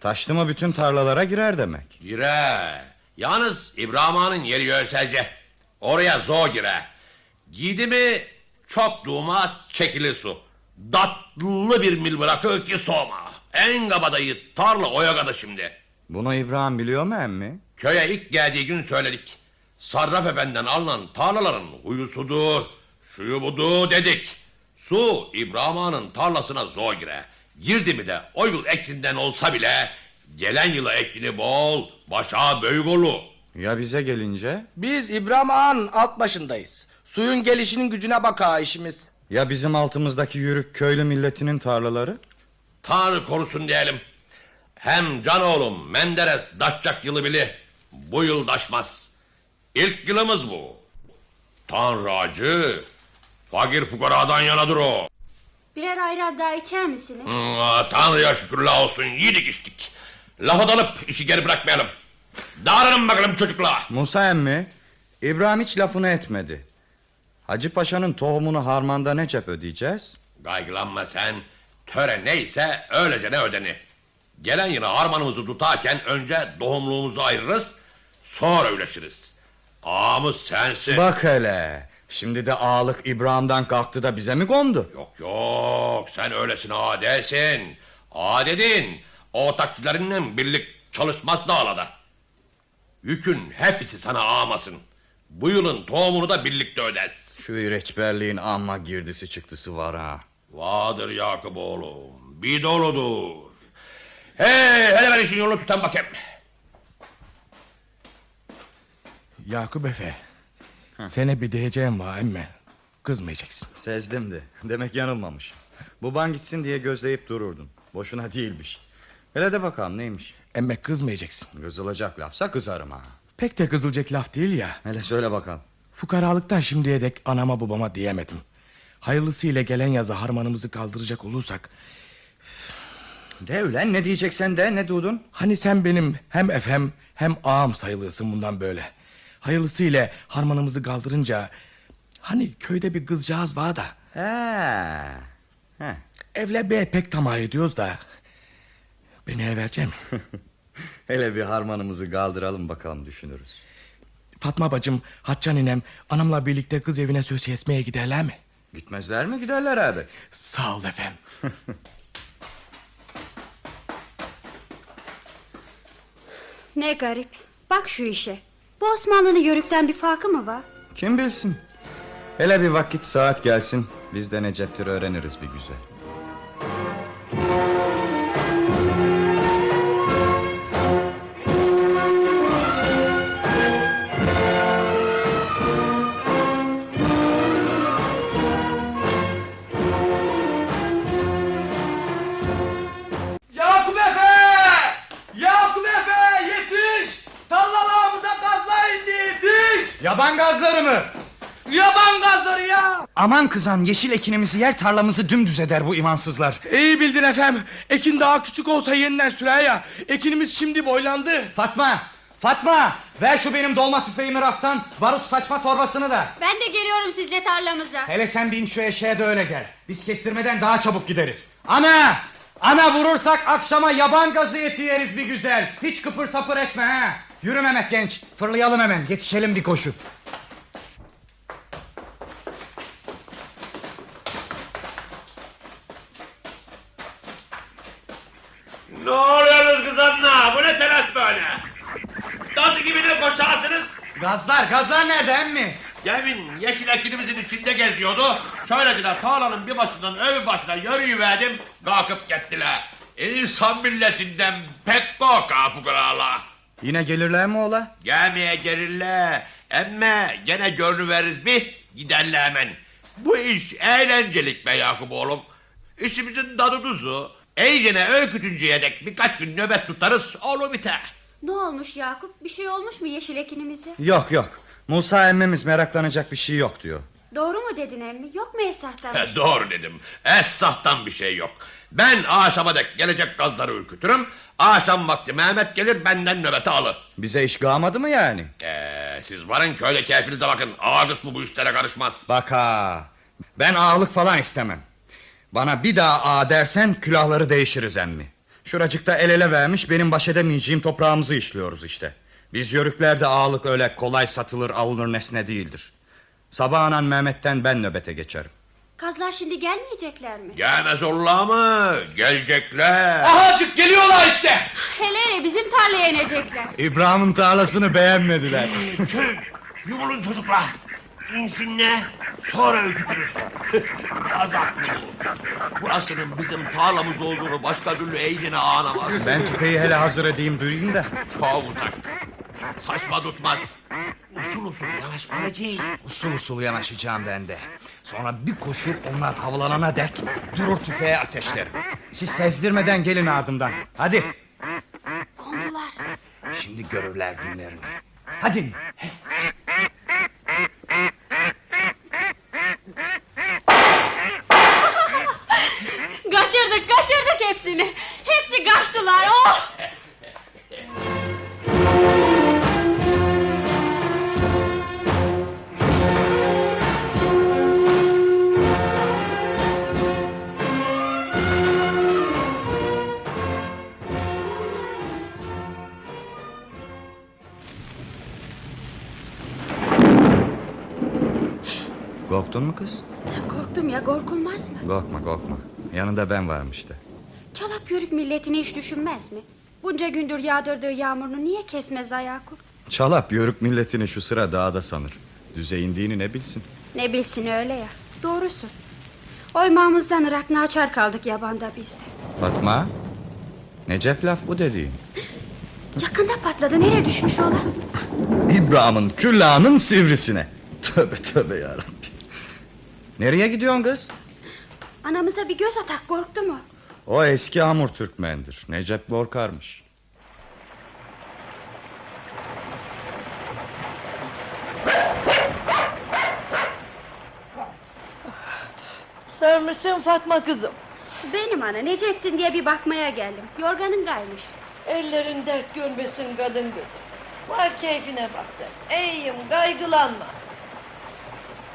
Taştı mı bütün tarlalara girer demek. Gire. Yalnız İbrahim Ağa'nın yeri gösterce. Oraya zor gire. Giydi mi çok doğmaz çekilir su. Datlı bir mil bırakır ki soğuma. En kabadayı tarla oya kadar şimdi. Bunu İbrahim biliyor mu emmi? Köye ilk geldiği gün söyledik. Sarraf efendiden alınan tarlaların huyusudur, şuyu budur dedik. Su İbrahim Ağa'nın tarlasına zor gire. Girdi mi de o yıl ekinden olsa bile gelen yıla ekini bol, başa büyük olur. Ya bize gelince? Biz İbrahim Ağa'nın alt başındayız. Suyun gelişinin gücüne bakar işimiz. Ya bizim altımızdaki yürük köylü milletinin tarlaları? Tanrı korusun diyelim. Hem can oğlum Menderes daşacak yılı bili. Bu yıl daşmaz. İlk yılımız bu. Tanrı acı. Fakir fukaradan yanadır o. Birer ayran daha içer misiniz? Hmm, Tanrı'ya şükürler olsun yedik içtik. Lafa dalıp işi geri bırakmayalım. Dağılın bakalım çocuklar. Musa emmi, İbrahim hiç lafını etmedi. Hacı Paşa'nın tohumunu harmanda ne cep ödeyeceğiz? Kaygılanma sen. Töre neyse öylece ne ödeni. Gelen yıla harmanımızı tutarken önce doğumluğumuzu ayırırız. Sonra öleşiriz. Ağamız sensin. Bak hele. Şimdi de ağalık İbrahim'den kalktı da bize mi kondu? Yok yok sen öylesin ağa değilsin. Ağa dedin. Ortakçılarınla birlik çalışmaz dağlada. Yükün hepsi sana ağamasın. Bu yılın tohumunu da birlikte öderiz. Şu reçberliğin amma girdisi çıktısı var ha. Vardır Yakup oğlum. Bir doludur. Hey hele ben işin yolunu tutan bakayım. Yakup Efe. Sene bir diyeceğim var emme. Kızmayacaksın. Sezdimdi. Demek yanılmamış. Baban gitsin diye gözleyip dururdun. Boşuna değilmiş. Hele de bakalım neymiş? Emme kızmayacaksın. Kızılacak lafsa kızarım ha. Pek de kızılacak laf değil ya. Hele söyle bakalım. Fukaralıktan şimdiye dek anama babama diyemedim. Hayırlısıyla gelen yaza harmanımızı kaldıracak olursak... De ulan ne diyeceksen de ne dudun? Hani sen benim hem efem hem ağam sayılırsın bundan böyle. Hayırlısıyla harmanımızı kaldırınca... Hani köyde bir kızcağız var da... He. He. Evlenmeye pek tamah ediyoruz da... Beni evereceğim. Hele bir harmanımızı kaldıralım bakalım düşünürüz. Fatma bacım, Hatça ninem anamla birlikte kız evine söz kesmeye giderler mi? Gitmezler mi giderler elbet. Sağ ol efendim. Ne garip. Bak şu işe. Bu Osmanlı'nın yörükten bir farkı mı var? Kim bilsin. Hele bir vakit saat gelsin. Biz de ne ceptir öğreniriz bir güzel. Yaban gazları mı? Yaban gazları ya! Aman kızan yeşil ekinimizi yer tarlamızı dümdüz eder bu imansızlar. İyi bildin efendim. Ekin daha küçük olsa yeniden sürer ya. Ekinimiz şimdi boylandı. Fatma! Fatma! Ver şu benim dolma tüfeğimi raftan. Barut saçma torbasını da. Ben de geliyorum sizle tarlamıza. Hele sen bin şu eşeğe de öyle gel. Biz kestirmeden daha çabuk gideriz. Ana! Ana vurursak akşama yaban gazı eti yeriz bir güzel. Hiç kıpır sapır etme ha. Yürü Mehmet genç. Fırlayalım hemen. Yetişelim bir koşu. Ne oluyorsunuz kızanla? Bu ne telaş böyle? Dazı gibi ne koşarsınız? Gazlar, gazlar nerede emmi? Demin yeşil ekinimizin içinde geziyordu. Şöylece de tarlanın bir başından öbür başına yürüyüverdim. Kalkıp gittiler. İnsan milletinden pek korkar bu krala. Yine gelirler mi ola? Gelmeye gelirler. Emme gene görünüveririz bir giderler hemen. Bu iş eğlencelik be Yakup oğlum. İşimizin tadı tuzu. İyicene öykütünceye dek birkaç gün nöbet tutarız olur biter. Ne olmuş Yakup? Bir şey olmuş mu yeşil ekinimize? Yok yok. Musa emmimiz meraklanacak bir şey yok diyor. Doğru mu dedin emmi? Yok mu Esah'tan? He, doğru dedim. Esnaftan bir şey yok. Ben akşama dek gelecek gazları ürkütürüm. Akşam vakti Mehmet gelir benden nöbeti alır. Bize iş kalmadı mı yani? Ee, siz varın köyde keyfinize bakın. Ağa kısmı bu işlere karışmaz. Bak ha. Ben ağalık falan istemem. Bana bir daha ağa dersen külahları değişiriz emmi. Şuracıkta el ele vermiş benim baş edemeyeceğim toprağımızı işliyoruz işte. Biz yörüklerde ağalık öyle kolay satılır alınır nesne değildir. Sabah anan Mehmet'ten ben nöbete geçerim. Kazlar şimdi gelmeyecekler mi? Gelmez mı? Gelecekler. Ahacık geliyorlar işte. Hele hele bizim tarlaya inecekler. İbrahim'in tarlasını beğenmediler. Çön, yumulun çocuklar. İnsinler, sonra ürkütürüz. Azaplı bu. Burasının bizim tarlamız olduğunu başka türlü iyicene anlamaz. ben tüpeyi hele hazır edeyim duyayım da. Çok uzak. Saçma tutmaz. Usul usul yanaşmayacağız. Usul usul yanaşacağım ben de. Sonra bir koşu onlar havalanana dek durur tüfeğe ateşlerim. Siz sezdirmeden gelin ardımdan. Hadi. Kondular. Şimdi görürler günlerini. Hadi. kaçırdık kaçırdık hepsini. Hepsi kaçtılar. Oh! Korktun mu kız? Korktum ya korkulmaz mı? Korkma korkma. Yanında ben varım işte. Çalap yörük milletini hiç düşünmez mi? Bunca gündür yağdırdığı yağmurunu niye kesmez Yakup? Çalap yörük milletini şu sıra dağda sanır. Düze indiğini ne bilsin? Ne bilsin öyle ya. Doğrusun. Oymağımızdan Irak naçar kaldık yabanda biz de. Fatma. Ne cep laf bu dediğin? Yakında patladı. Nereye düşmüş ola? İbrahim'in külahının sivrisine. Tövbe tövbe yarabbim. Nereye gidiyorsun kız? Anamıza bir göz atak korktu mu? O eski Amur Türkmendir. Necep Borkar'mış. Sarmışsın Fatma kızım. Benim ana Necepsin diye bir bakmaya geldim. Yorganın kaymış. Ellerin dert görmesin kadın kızım. Var keyfine bak sen. İyiyim kaygılanma.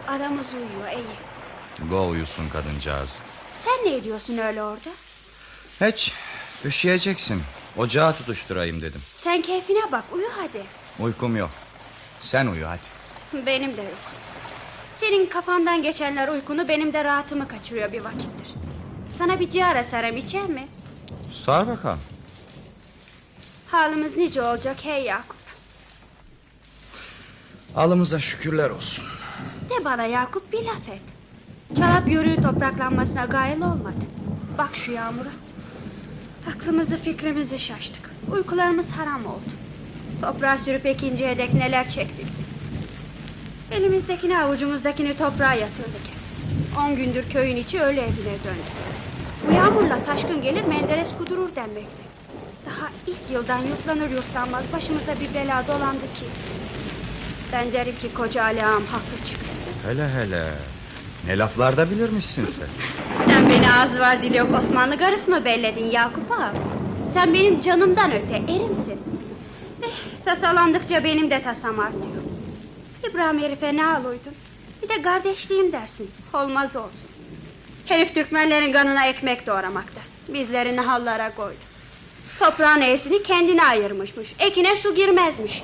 Aramız uyuyor iyi. Go uyusun kadıncağız. Sen ne ediyorsun öyle orada? Hiç. Üşüyeceksin. Ocağı tutuşturayım dedim. Sen keyfine bak uyu hadi. Uykum yok. Sen uyu hadi. Benim de yok. Senin kafandan geçenler uykunu benim de rahatımı kaçırıyor bir vakittir. Sana bir ciğer sarem içer mi? Sar bakalım. Halimiz nice olacak hey Yakup. Alımıza şükürler olsun. De bana Yakup bir laf et. Çalap yörüğü topraklanmasına gail olmadı. Bak şu yağmura. Aklımızı fikrimizi şaştık. Uykularımız haram oldu. Toprağa sürüp ekinciye dek neler çektirdik. Elimizdekini avucumuzdakini toprağa yatırdık. On gündür köyün içi ölü evine döndü. Bu yağmurla taşkın gelir menderes kudurur denmekte. Daha ilk yıldan yurtlanır yurtlanmaz başımıza bir bela dolandı ki. Ben derim ki koca Ali haklı çıktı. Hele hele. Ne laflarda bilirmişsin sen. Sen beni ağzı var dili yok Osmanlı karısı mı belledin Yakup ağa? Sen benim canımdan öte erimsin. Eh, tasalandıkça benim de tasam artıyor. İbrahim herife ne alıydın? Bir de kardeşliğim dersin. Olmaz olsun. Herif Türkmenlerin kanına ekmek doğramakta. Bizleri hallara koydu. Toprağın eğsini kendine ayırmışmış. Ekine su girmezmiş.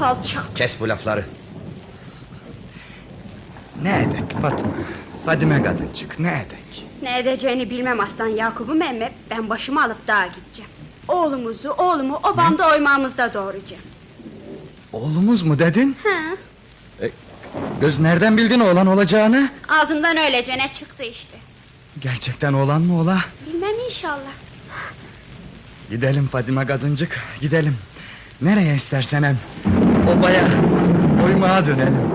Alçak. Kes bu lafları. Ne edek Fatma? Fadime kadıncık ne edek? Ne edeceğini bilmem aslan Yakup'um emme. Ben başımı alıp dağa gideceğim. Oğlumuzu, oğlumu obamda oymağımızda doğuracağım. Oğlumuz mu dedin? Ha, E, Kız nereden bildin oğlan olacağını? Ağzımdan öylece ne çıktı işte. Gerçekten oğlan mı ola? Bilmem inşallah. Gidelim Fadime kadıncık gidelim. Nereye istersen hem. Obaya, oymağa dönelim.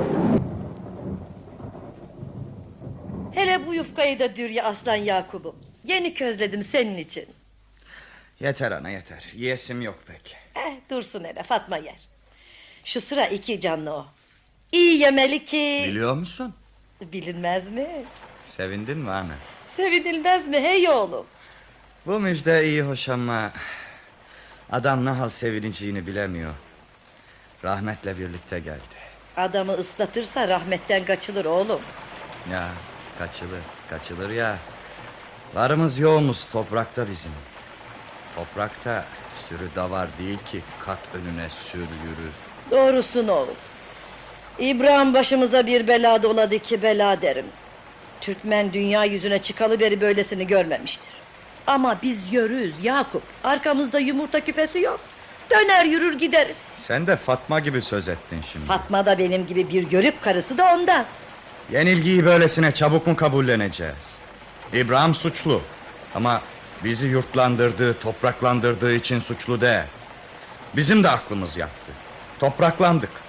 Hele bu yufkayı da dürye aslan Yakup'um. Yeni közledim senin için. Yeter ana yeter. Yiyesim yok pek. Eh, dursun hele Fatma yer. Şu sıra iki canlı o. İyi yemeli ki... Biliyor musun? Bilinmez mi? Sevindin mi ana? Sevinilmez mi hey oğlum? Bu müjde iyi hoş ama... Adam ne hal sevineceğini bilemiyor. Rahmetle birlikte geldi. Adamı ıslatırsa rahmetten kaçılır oğlum. Ya kaçılır, kaçılır ya. Varımız yoğumuz toprakta bizim. Toprakta sürü davar değil ki kat önüne sür yürü. Doğrusun oğlum. İbrahim başımıza bir bela doladı ki bela derim. Türkmen dünya yüzüne çıkalı beri böylesini görmemiştir. Ama biz yörüz Yakup. Arkamızda yumurta küpesi yok. Döner yürür gideriz. Sen de Fatma gibi söz ettin şimdi. Fatma da benim gibi bir yörük karısı da ondan. Yenilgiyi böylesine çabuk mu kabulleneceğiz? İbrahim suçlu. Ama bizi yurtlandırdığı, topraklandırdığı için suçlu değil. Bizim de aklımız yattı. Topraklandık.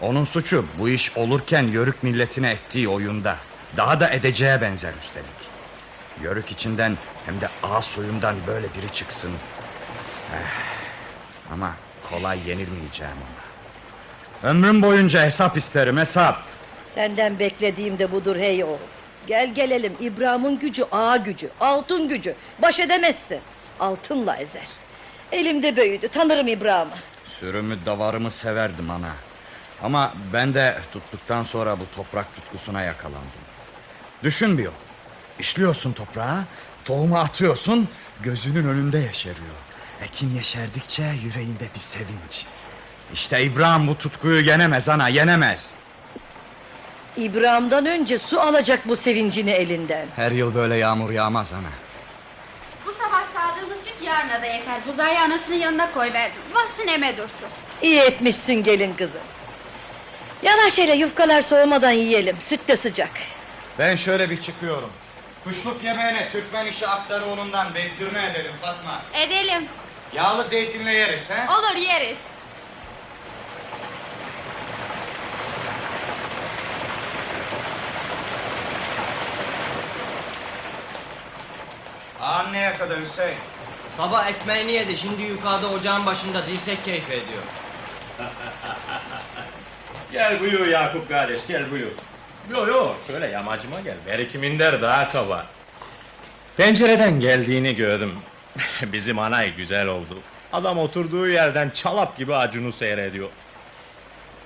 Onun suçu bu iş olurken yörük milletine ettiği oyunda. Daha da edeceğe benzer üstelik. Yörük içinden hem de ağ soyundan böyle biri çıksın. Eh, ama kolay yenilmeyeceğim ona. Ömrüm boyunca hesap isterim hesap. Senden beklediğim de budur hey oğul. Gel gelelim İbrahim'in gücü ağa gücü, altın gücü. Baş edemezsin. Altınla ezer. Elimde büyüdü tanırım İbrahim'i. Sürümü davarımı severdim ana. Ama ben de tuttuktan sonra bu toprak tutkusuna yakalandım. Düşün bir o. İşliyorsun toprağa, tohumu atıyorsun, gözünün önünde yeşeriyor. Ekin yeşerdikçe yüreğinde bir sevinç. İşte İbrahim bu tutkuyu yenemez ana, yenemez. İbrahim'den önce su alacak bu sevincini elinden. Her yıl böyle yağmur yağmaz ana. Bu sabah sağdığımız süt yarına da yeter. Buzayı anasının yanına koy verdim. Varsın eme dursun. İyi etmişsin gelin kızım. Yanaş hele yufkalar soğumadan yiyelim. Süt de sıcak. Ben şöyle bir çıkıyorum. Kuşluk yemeğine Türkmen işi aktarı unundan bezdirme edelim Fatma. Edelim. Yağlı zeytinle yeriz he? Olur yeriz. Anneye kadar Hüseyin. Sabah ekmeğini yedi şimdi yukarıda ocağın başında dirsek keyfi ediyor. Gel buyur Yakup kardeş gel buyur. Yo yo şöyle yamacıma gel. Berikiminder daha kaba. Pencereden geldiğini gördüm. Bizim anay güzel oldu. Adam oturduğu yerden çalap gibi acunu seyrediyor.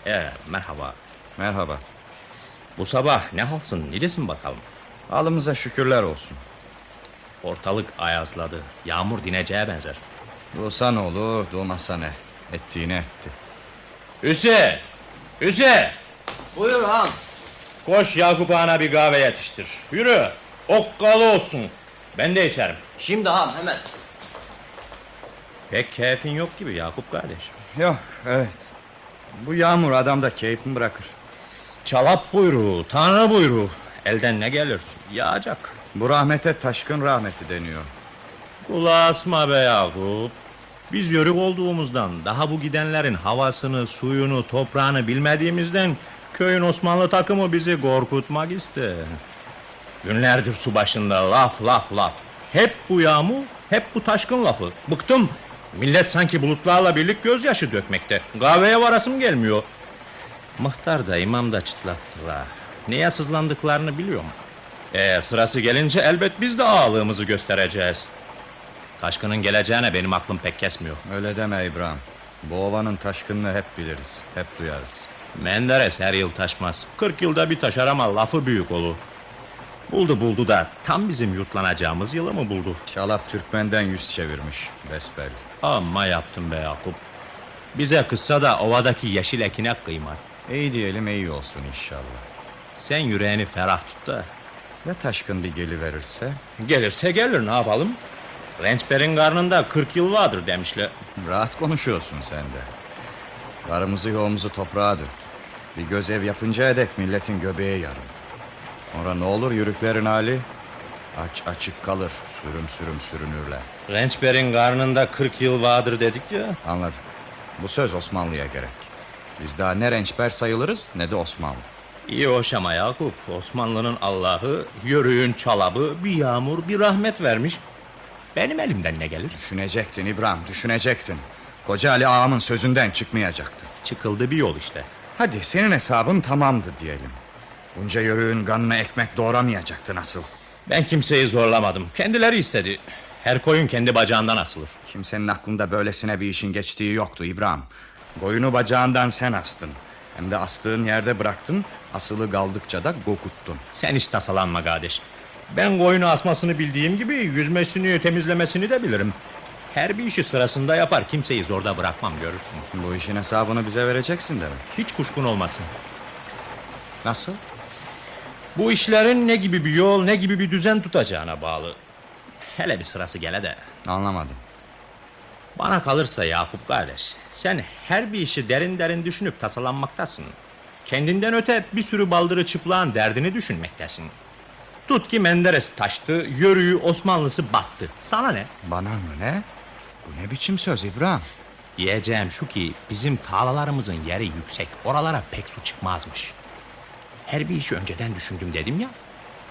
Ee, merhaba. Merhaba. Bu sabah ne halsın, nedesin bakalım? Halımıza şükürler olsun. Ortalık ayazladı. Yağmur dineceğe benzer. Doğsa ne olur, doğmasa ne. Ettiğini etti. Hüse! Hüse! Buyur ağam. Koş Yakup Ağa'na bir kahve yetiştir. Yürü! Okkalı olsun. Ben de içerim. Şimdi ağam hemen. Pek keyfin yok gibi Yakup kardeş. Yok, evet. Bu yağmur adamda keyfini bırakır. Çalap buyruğu, tanrı buyruğu. Elden ne gelir? Yağacak. Bu rahmete taşkın rahmeti deniyor. Kulağı asma be Yakup. Biz yörük olduğumuzdan, daha bu gidenlerin havasını, suyunu, toprağını bilmediğimizden... ...köyün Osmanlı takımı bizi korkutmak ister. Günlerdir su başında laf laf laf. Hep bu yağmur, hep bu taşkın lafı. Bıktım. Millet sanki bulutlarla birlik gözyaşı dökmekte. Kahveye varasım gelmiyor. Muhtar da imam da çıtlattılar. Neye sızlandıklarını biliyorum. Ee, sırası gelince elbet biz de ağalığımızı göstereceğiz. Taşkının geleceğine benim aklım pek kesmiyor. Öyle deme İbrahim. Bu ovanın taşkınını hep biliriz, hep duyarız. Menderes her yıl taşmaz. Kırk yılda bir taşar ama lafı büyük olur. Buldu buldu da tam bizim yurtlanacağımız yılı mı buldu? Çalap Türkmen'den yüz çevirmiş, besbelli. Amma yaptın be Yakup. Bize kızsa da ovadaki yeşil ekine kıymaz. İyi diyelim iyi olsun inşallah. Sen yüreğini ferah tut da. Ya taşkın bir geliverirse? Gelirse gelir ne yapalım? Rençber'in karnında 40 yıl vardır demişler. Rahat konuşuyorsun sen de. Varımızı yoğumuzu toprağa dök. Bir göz ev yapıncaya dek milletin göbeği yarıldı. Sonra ne olur yürüklerin hali? Aç açık kalır, sürüm sürüm sürünürler. Rençber'in karnında 40 yıl vardır dedik ya. Anladım. Bu söz Osmanlı'ya gerek. Biz daha ne rençber sayılırız ne de Osmanlı. İyi hoş ama Yakup. Osmanlı'nın Allah'ı, yörüğün çalabı, bir yağmur, bir rahmet vermiş. Benim elimden ne gelir? Düşünecektin İbrahim, düşünecektin. Koca Ali ağamın sözünden çıkmayacaktı. Çıkıldı bir yol işte. Hadi senin hesabın tamamdı diyelim. Bunca yörüğün kanına ekmek doğramayacaktı nasıl? Ben kimseyi zorlamadım. Kendileri istedi. Her koyun kendi bacağından asılır. Kimsenin aklında böylesine bir işin geçtiği yoktu İbrahim. Boyunu bacağından sen astın. Hem de astığın yerde bıraktın, asılı kaldıkça da gokuttun. Sen hiç tasalanma kardeş. Ben koyunu asmasını bildiğim gibi yüzmesini, temizlemesini de bilirim. Her bir işi sırasında yapar. Kimseyi zorda bırakmam görürsün. Bu işin hesabını bize vereceksin demek. Hiç kuşkun olmasın. Nasıl? Bu işlerin ne gibi bir yol, ne gibi bir düzen tutacağına bağlı. Hele bir sırası gele de. Anlamadım. Bana kalırsa Yakup kardeş, sen her bir işi derin derin düşünüp tasalanmaktasın. Kendinden öte bir sürü baldırı çıplağın derdini düşünmektesin. Tut ki Menderes taştı, yörüğü Osmanlısı battı. Sana ne? Bana mı ne? Bu ne biçim söz İbrahim? Diyeceğim şu ki bizim tarlalarımızın yeri yüksek. Oralara pek su çıkmazmış. Her bir işi önceden düşündüm dedim ya.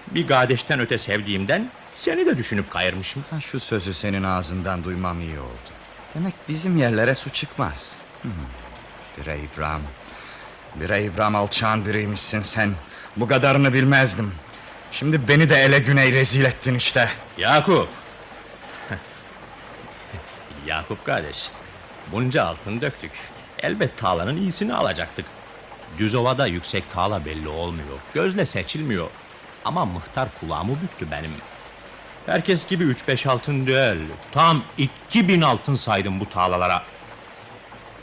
Bir kardeşten öte sevdiğimden seni de düşünüp kayırmışım. Ha, şu sözü senin ağzından duymam iyi oldu. Demek bizim yerlere su çıkmaz. Hmm. Bire İbrahim. Bire İbrahim alçağın biriymişsin sen. Bu kadarını bilmezdim. Şimdi beni de ele güney rezil ettin işte. Yakup. Yakup kardeş. Bunca altın döktük. Elbet tağlanın iyisini alacaktık. Düz ovada yüksek tağla belli olmuyor. Gözle seçilmiyor. Ama mıhtar kulağımı büktü benim. Herkes gibi üç beş altın değil. Tam iki bin altın saydım bu tağlalara.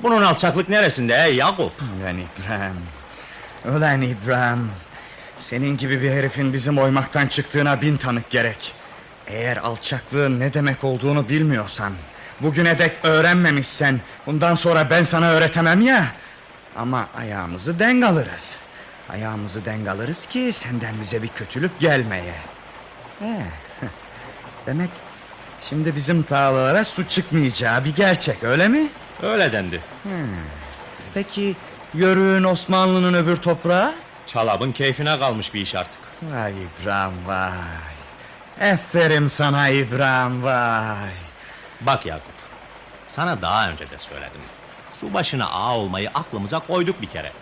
Bunun alçaklık neresinde ey Yakup? Ulan İbrahim. Ulan İbrahim. Senin gibi bir herifin bizim oymaktan çıktığına bin tanık gerek. Eğer alçaklığın ne demek olduğunu bilmiyorsan... ...bugüne dek öğrenmemişsen... ...bundan sonra ben sana öğretemem ya... ...ama ayağımızı denk alırız. Ayağımızı denk alırız ki senden bize bir kötülük gelmeye. He. Demek şimdi bizim tarlalara su çıkmayacağı bir gerçek öyle mi? Öyle dendi. Hmm. Peki yörüğün Osmanlı'nın öbür toprağı? Çalabın keyfine kalmış bir iş artık. Vay İbrahim vay. Aferin sana İbrahim vay. Bak Yakup, sana daha önce de söyledim. Su başına ağa olmayı aklımıza koyduk bir kere.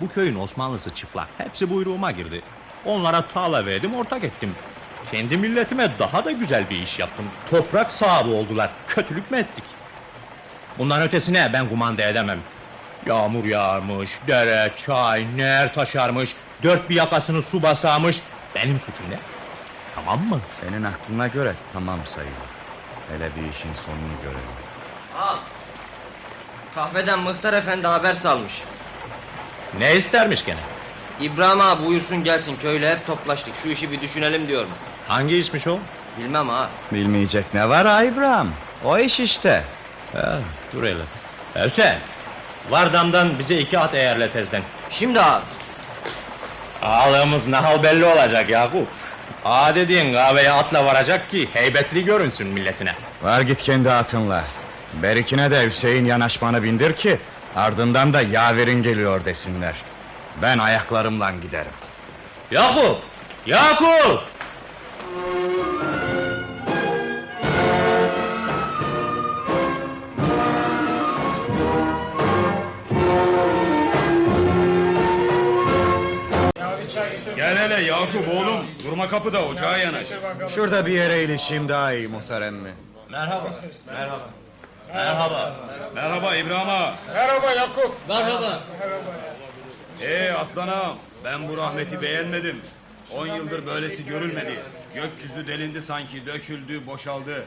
Bu köyün Osmanlısı çıplak, hepsi buyruğuma girdi. Onlara tağla verdim, ortak ettim. Kendi milletime daha da güzel bir iş yaptım. Toprak sahibi oldular, kötülük mü ettik? Bundan ötesine ben kumanda edemem. Yağmur yağarmış, dere, çay, ner taşarmış, dört bir yakasını su basarmış. Benim suçum ne? Tamam mı? Senin aklına göre tamam sayılır. Hele bir işin sonunu görelim. Al. Kahveden Mıhtar Efendi haber salmış. Ne istermiş gene? İbrahim ağa buyursun gelsin köyle hep toplaştık. Şu işi bir düşünelim diyormuş. Hangi işmiş o? Bilmem ha. Bilmeyecek ne var ha İbrahim? O iş işte. Ha, dur hele. Hüseyin, Vardam'dan bize iki at eğerle tezden. Şimdi ağa. Ağalığımız nahal belli olacak Yakup. Ağa dediğin kahveye atla varacak ki heybetli görünsün milletine. Var git kendi atınla. Berikine de Hüseyin yanaşmanı bindir ki... ...ardından da yaverin geliyor desinler. Ben ayaklarımla giderim. Yakup! Yakup! Gel hele Yakup oğlum. Durma kapıda ocağa yanaş. Şurada bir yere ilişeyim daha iyi muhterem mi? Merhaba, merhaba. Merhaba. Merhaba İbrahim ağa. Merhaba Yakup. Merhaba. Ee aslanım ben bu rahmeti beğenmedim. On yıldır böylesi görülmedi. Gökyüzü delindi sanki döküldü boşaldı.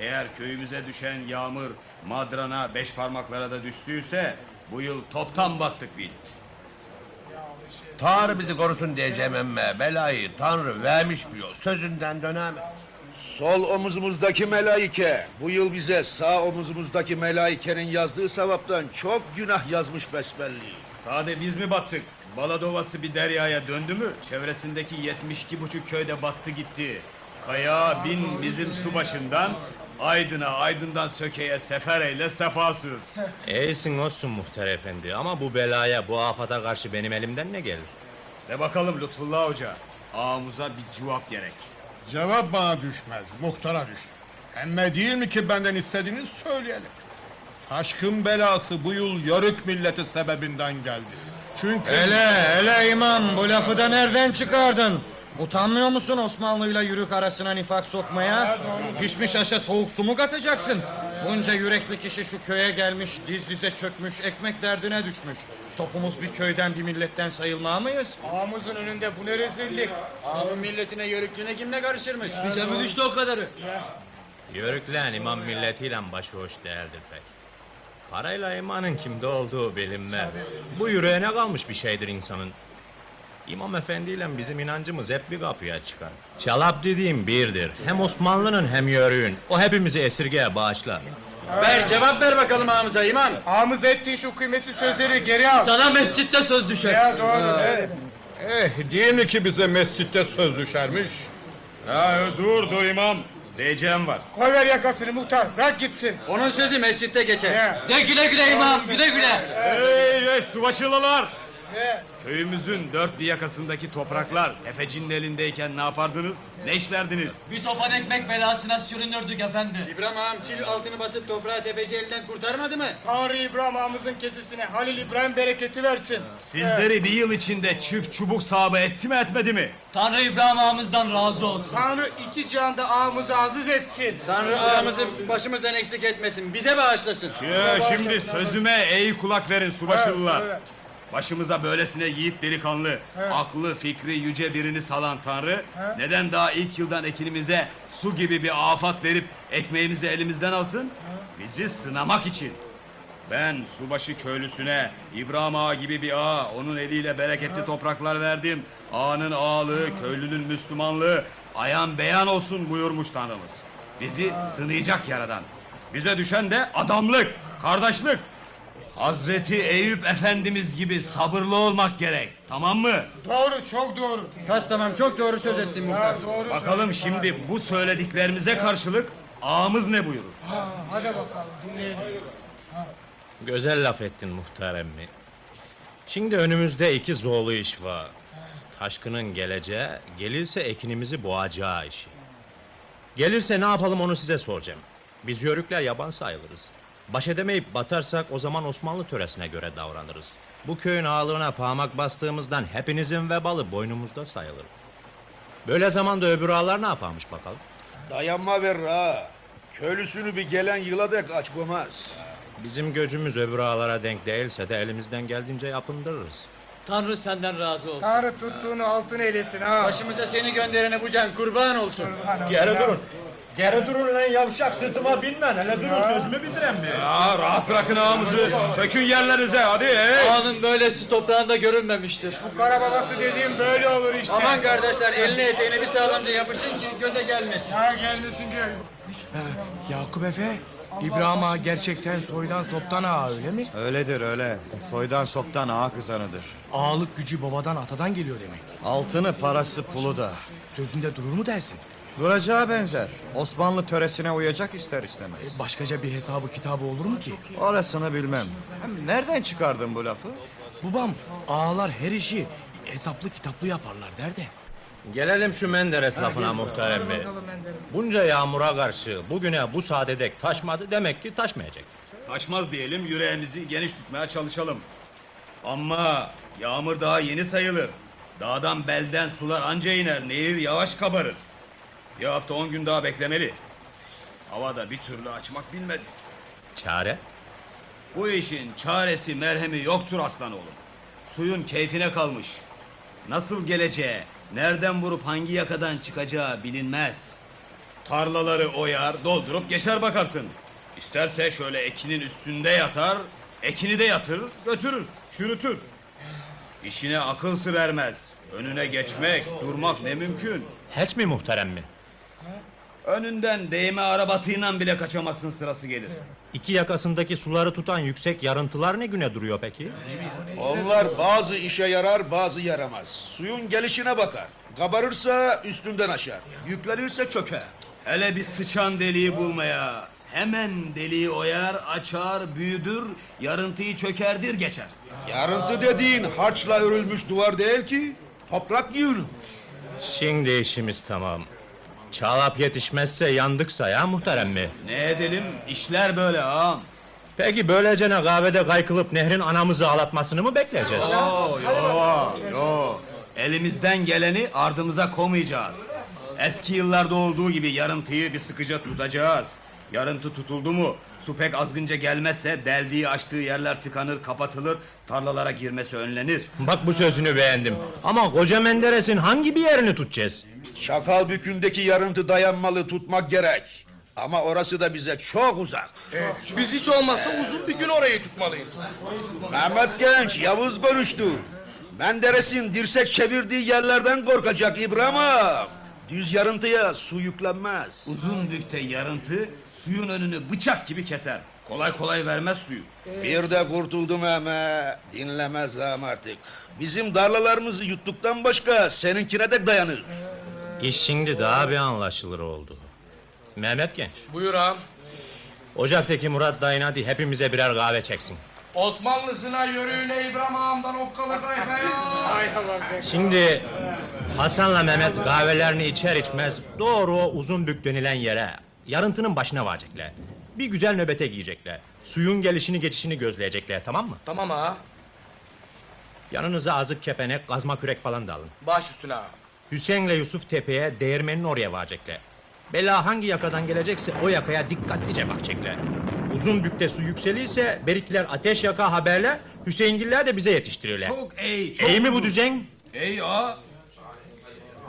Eğer köyümüze düşen yağmur madrana beş parmaklara da düştüyse bu yıl toptan battık bil. Tanrı bizi korusun diyeceğim emme. Belayı Tanrı vermiş biliyor. Sözünden dönem. Sol omuzumuzdaki melaike bu yıl bize sağ omuzumuzdaki melaikenin yazdığı sevaptan çok günah yazmış besbelli. Sade biz mi battık? Baladovası bir deryaya döndü mü? Çevresindeki 72 buçuk köyde battı gitti. Kaya bin bizim su başından, Aydın'a, Aydın'dan Söke'ye sefer eyle sefa sür. İyisin olsun muhtar efendi ama bu belaya bu afata karşı benim elimden ne gelir? De bakalım Lütfullah Hoca, ağamıza bir cevap gerek. Cevap bana düşmez, muhtara düşer. Emme değil mi ki benden istediğini söyleyelim. Taşkın belası bu yıl yörük milleti sebebinden geldi. Çünkü... Hele hele imam bu lafı da nereden çıkardın? Utanmıyor musun Osmanlı'yla yürük arasına nifak sokmaya? Pişmiş aşa soğuk su mu katacaksın? Bunca yürekli kişi şu köye gelmiş, diz dize çökmüş, ekmek derdine düşmüş. Topumuz bir köyden bir milletten sayılmaya mıyız? Ağamızın önünde bu ne rezillik? Ağamın milletine yörüklüğüne kim ne karışırmış? Bize mi düştü o kadarı? Yörüklen imam milletiyle başhoş değildir pek. Parayla imanın kimde olduğu bilinmez. Bu yüreğine kalmış bir şeydir insanın. İmam efendiyle bizim inancımız hep bir kapıya çıkar. Çalap dediğim birdir. Hem Osmanlı'nın hem yörüğün. O hepimizi esirgeye bağışlar. Ver cevap ver bakalım ağamıza imam. Ağamız ettiğin şu kıymetli sözleri geri al. Sana mescitte söz düşer. Ya doğru. evet. Eh, değil mi ki bize mescitte söz düşermiş? Ya dur dur imam, diyeceğim var. Koy ver yakasını muhtar. Bırak gitsin. Onun sözü mescitte geçer. Ya. De güle güle imam güle güle. Hey hey subaşılılar! Ne? Köyümüzün dört bir yakasındaki topraklar tefecinin elindeyken ne yapardınız? Ne işlerdiniz? Bir topan ekmek belasına sürünürdük efendi. İbrahim ağam çil altını basıp toprağı tefeci elinden kurtarmadı mı? Tanrı İbrahim ağamızın kesesine Halil İbrahim bereketi versin. Sizleri bir yıl içinde çift çubuk sahibi etti mi etmedi mi? Tanrı İbrahim ağamızdan razı olsun. Tanrı iki cihanda ağamızı aziz etsin. Tanrı ağamızı başımızdan eksik etmesin. Bize bağışlasın. Ya, şimdi sözüme iyi kulak verin subaşılılar. Evet, evet. Başımıza böylesine yiğit delikanlı, Evet. aklı fikri yüce birini salan Tanrı, neden daha ilk yıldan ekinimize su gibi bir afat verip ekmeğimizi elimizden alsın? Bizi sınamak için. Ben subaşı köylüsüne İbrahim Ağa gibi bir ağa onun eliyle bereketli topraklar verdim. Ağanın ağalığı, köylünün Müslümanlığı ayan beyan olsun buyurmuş Tanrımız. Bizi sınayacak yaradan. Bize düşen de adamlık, kardeşlik. Hazreti Eyüp Efendimiz gibi sabırlı olmak gerek. Tamam mı? Doğru çok doğru. Tas tamam çok doğru söz ettin muhtar. Bakalım şimdi bu söylediklerimize karşılık ağamız ne buyurur? Ha, hadi bakalım dinleyelim. Güzel laf ettin muhtar emmi. Şimdi önümüzde iki zorlu iş var. Taşkının geleceği, gelirse ekinimizi boğacağı işi. Gelirse ne yapalım onu size soracağım. Biz yörükler yaban sayılırız. Baş edemeyip batarsak o zaman Osmanlı töresine göre davranırız. Bu köyün ağalığına parmak bastığımızdan hepinizin vebalı boynumuzda sayılır. Böyle zamanda öbür ağalar ne yaparmış bakalım? Dayanma ver ha. Köylüsünü bir gelen yıla dek aç koymaz. Bizim göcümüz öbür ağalara denk değilse de elimizden geldiğince yapındırırız. Tanrı senden razı olsun. Tanrı tuttuğunu altın eylesin ha. Başımıza seni gönderene bu can kurban olsun. Geri durun. Geri durun lan yavşak sırtıma binmen. Hele durun sözümü bitirem bir. Ya rahat bırakın ağamızı. Çökün yerlerinize hadi. Hey. Ağanın böylesi toprağında görülmemiştir. Bu kara babası dediğim böyle olur işte. Aman kardeşler eline eteğine bir sağlamca yapışın ki göze gelmesin. Ha gelmesin gör. Yakup Efe, İbrahim Ağa gerçekten soydan soptan ağa öyle mi? Öyledir öyle. Soydan soptan ağa kızanıdır. Ağalık gücü babadan atadan geliyor demek. Altını parası pulu da. Sözünde durur mu dersin? Duracağı benzer. Osmanlı töresine uyacak ister istemez. Başkaca bir hesabı kitabı olur mu ki? Orasını bilmem. Hem nereden çıkardın bu lafı? Babam ağalar her işi hesaplı kitaplı yaparlar der de. Gelelim şu Menderes lafına muhtar emmi. Bunca yağmura karşı bugüne bu saadedek taşmadı demek ki taşmayacak. Taşmaz diyelim yüreğimizi geniş tutmaya çalışalım. Ama yağmur daha yeni sayılır. Dağdan belden sular anca iner, nehir yavaş kabarır. Bir hafta on gün daha beklemeli. Havada bir türlü açmak bilmedi. Çare? Bu işin çaresi merhemi yoktur aslan oğlum. Suyun keyfine kalmış. Nasıl geleceği, nereden vurup hangi yakadan çıkacağı bilinmez. Tarlaları oyar, doldurup geçer bakarsın. İsterse şöyle ekinin üstünde yatar, ekini de yatırır, götürür, çürütür. İşine akıl sır ermez. Önüne geçmek, durmak ne mümkün. Hiç mi muhterem mi? Önünden değme arabatıyla bile kaçamazsın sırası gelir. İki yakasındaki suları tutan yüksek yarıntılar ne güne duruyor peki? Onlar bazı işe yarar bazı yaramaz. Suyun gelişine bakar. Kabarırsa üstünden aşar. Yüklenirse çöker. Hele bir sıçan deliği bulmaya. Hemen deliği oyar, açar, büyüdür, yarıntıyı çökerdir geçer. Yarıntı dediğin harçla örülmüş duvar değil ki. Toprak yığını. Şimdi işimiz tamam. Çağlap yetişmezse yandıksa ya muhterem mi? Ne edelim? İşler böyle ağam. Peki böylece ne kahvede kaykılıp nehrin anamızı ağlatmasını mı bekleyeceğiz? Yo yo yo. Elimizden geleni ardımıza koymayacağız. Eski yıllarda olduğu gibi yarıntıyı bir sıkıca tutacağız. Yarıntı tutuldu mu, su pek azgınca gelmezse deldiği açtığı yerler tıkanır, kapatılır, tarlalara girmesi önlenir. Bak bu sözünü beğendim. Ama koca Menderes'in hangi bir yerini tutacağız? Çakal bükündeki yarıntı dayanmalı tutmak gerek. Ama orası da bize çok uzak. Biz hiç olmazsa uzun bir gün orayı tutmalıyız. Mehmet Genç, Yavuz konuştu. Menderes'in dirsek çevirdiği yerlerden korkacak İbrahim. Düz yarıntıya su yüklenmez. Uzun bükte yarıntı suyun önünü bıçak gibi keser. Kolay kolay vermez suyu. Bir de kurtuldum ama dinlemez ağam artık. Bizim darlalarımızı yuttuktan başka seninkine de dayanır. İş şimdi daha bir anlaşılır oldu. Mehmet Genç. Buyur ağam. Ocak'taki Murat dayın hadi hepimize birer kahve çeksin. Osmanlısına yörüğüne İbrahim ağamdan okkalı kaykaya. Şimdi Hasan'la Mehmet kahvelerini içer içmez doğru o uzun bük denilen yere yarıntının başına varacaklar. Bir güzel nöbete giyecekler. Suyun gelişini geçişini gözleyecekler tamam mı? Tamam ağa. Yanınıza azık kepenek, kazma kürek falan da alın. Baş üstüne ağa. Hüseyin'le Yusuf tepeye, değirmenin oraya varacaklar. Bela hangi yakadan gelecekse o yakaya dikkatlice bakacaklar. Uzun bükte su yükselirse berikler ateş yaka haberle Hüseyingiller de bize yetiştirirler. Çok iyi, çok İyi mi bu iyi. düzen? Ey ağa.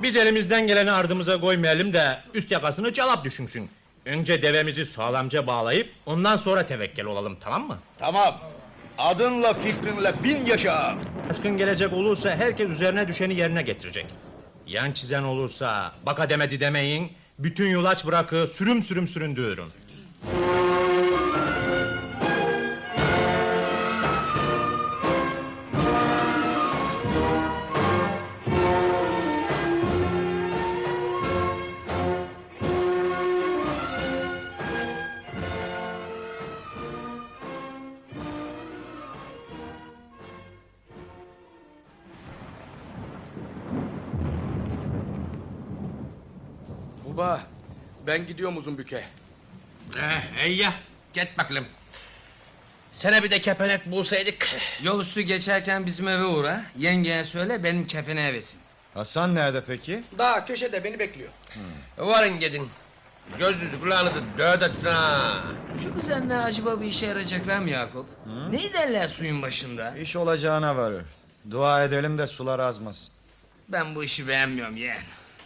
Biz elimizden geleni ardımıza koymayalım da üst yakasını çalap düşünsün. Önce devemizi sağlamca bağlayıp ondan sonra tevekkül olalım tamam mı? Tamam. Adınla fikrinle bin yaşa. Aşkın gelecek olursa herkes üzerine düşeni yerine getirecek. Yan çizen olursa baka demedi demeyin. Bütün yol aç bırakı sürüm sürüm süründürün. Ben gidiyorum uzun büke. Eh, iyi ya. Git bakalım. Sana bir de kepenek bulsaydık. Yol üstü geçerken bizim eve uğra. Yengeye söyle benim kepeneğe versin. Hasan nerede peki? Daha köşede beni bekliyor. Varın gidin. Gözünüzü kulağınızı dört ha. Şu kuzenler acaba bir işe yarayacaklar mı Yakup? Ne derler suyun başında? İş olacağına varır. Dua edelim de sular azmasın. Ben bu işi beğenmiyorum yeğen.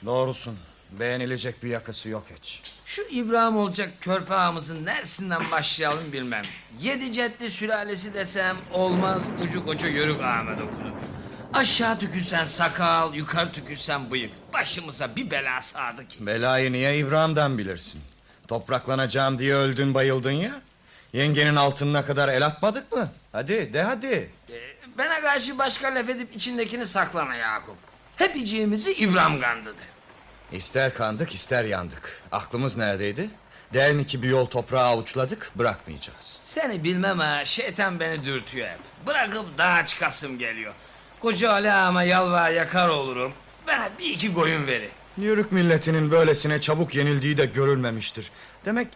Doğrusun. Beğenilecek bir yakası yok hiç. Şu İbrahim olacak körpe ağamızın neresinden başlayalım bilmem. Yedi ceddi sülalesi desem olmaz ucu koca yörük ağama dokunur. Aşağı tükürsen sakal, yukarı tükürsen bıyık. Başımıza bir bela sağdı ki. Belayı niye İbrahim'den bilirsin? Topraklanacağım diye öldün bayıldın ya. Yengenin altınına kadar el atmadık mı? Hadi de hadi. Bana karşı başka laf edip içindekini saklama Yakup. Hep iciğimizi İbrahim kandırdı. İster kandık ister yandık. Aklımız neredeydi? Der mi ki bir yol toprağa avuçladık bırakmayacağız. Seni bilmem ha şeytan beni dürtüyor hep. Bırakıp dağa çıkasım geliyor. Koca Ali ağama yalvar yakar olurum. Bana bir iki koyun verin. Yörük milletinin böylesine çabuk yenildiği de görülmemiştir. Demek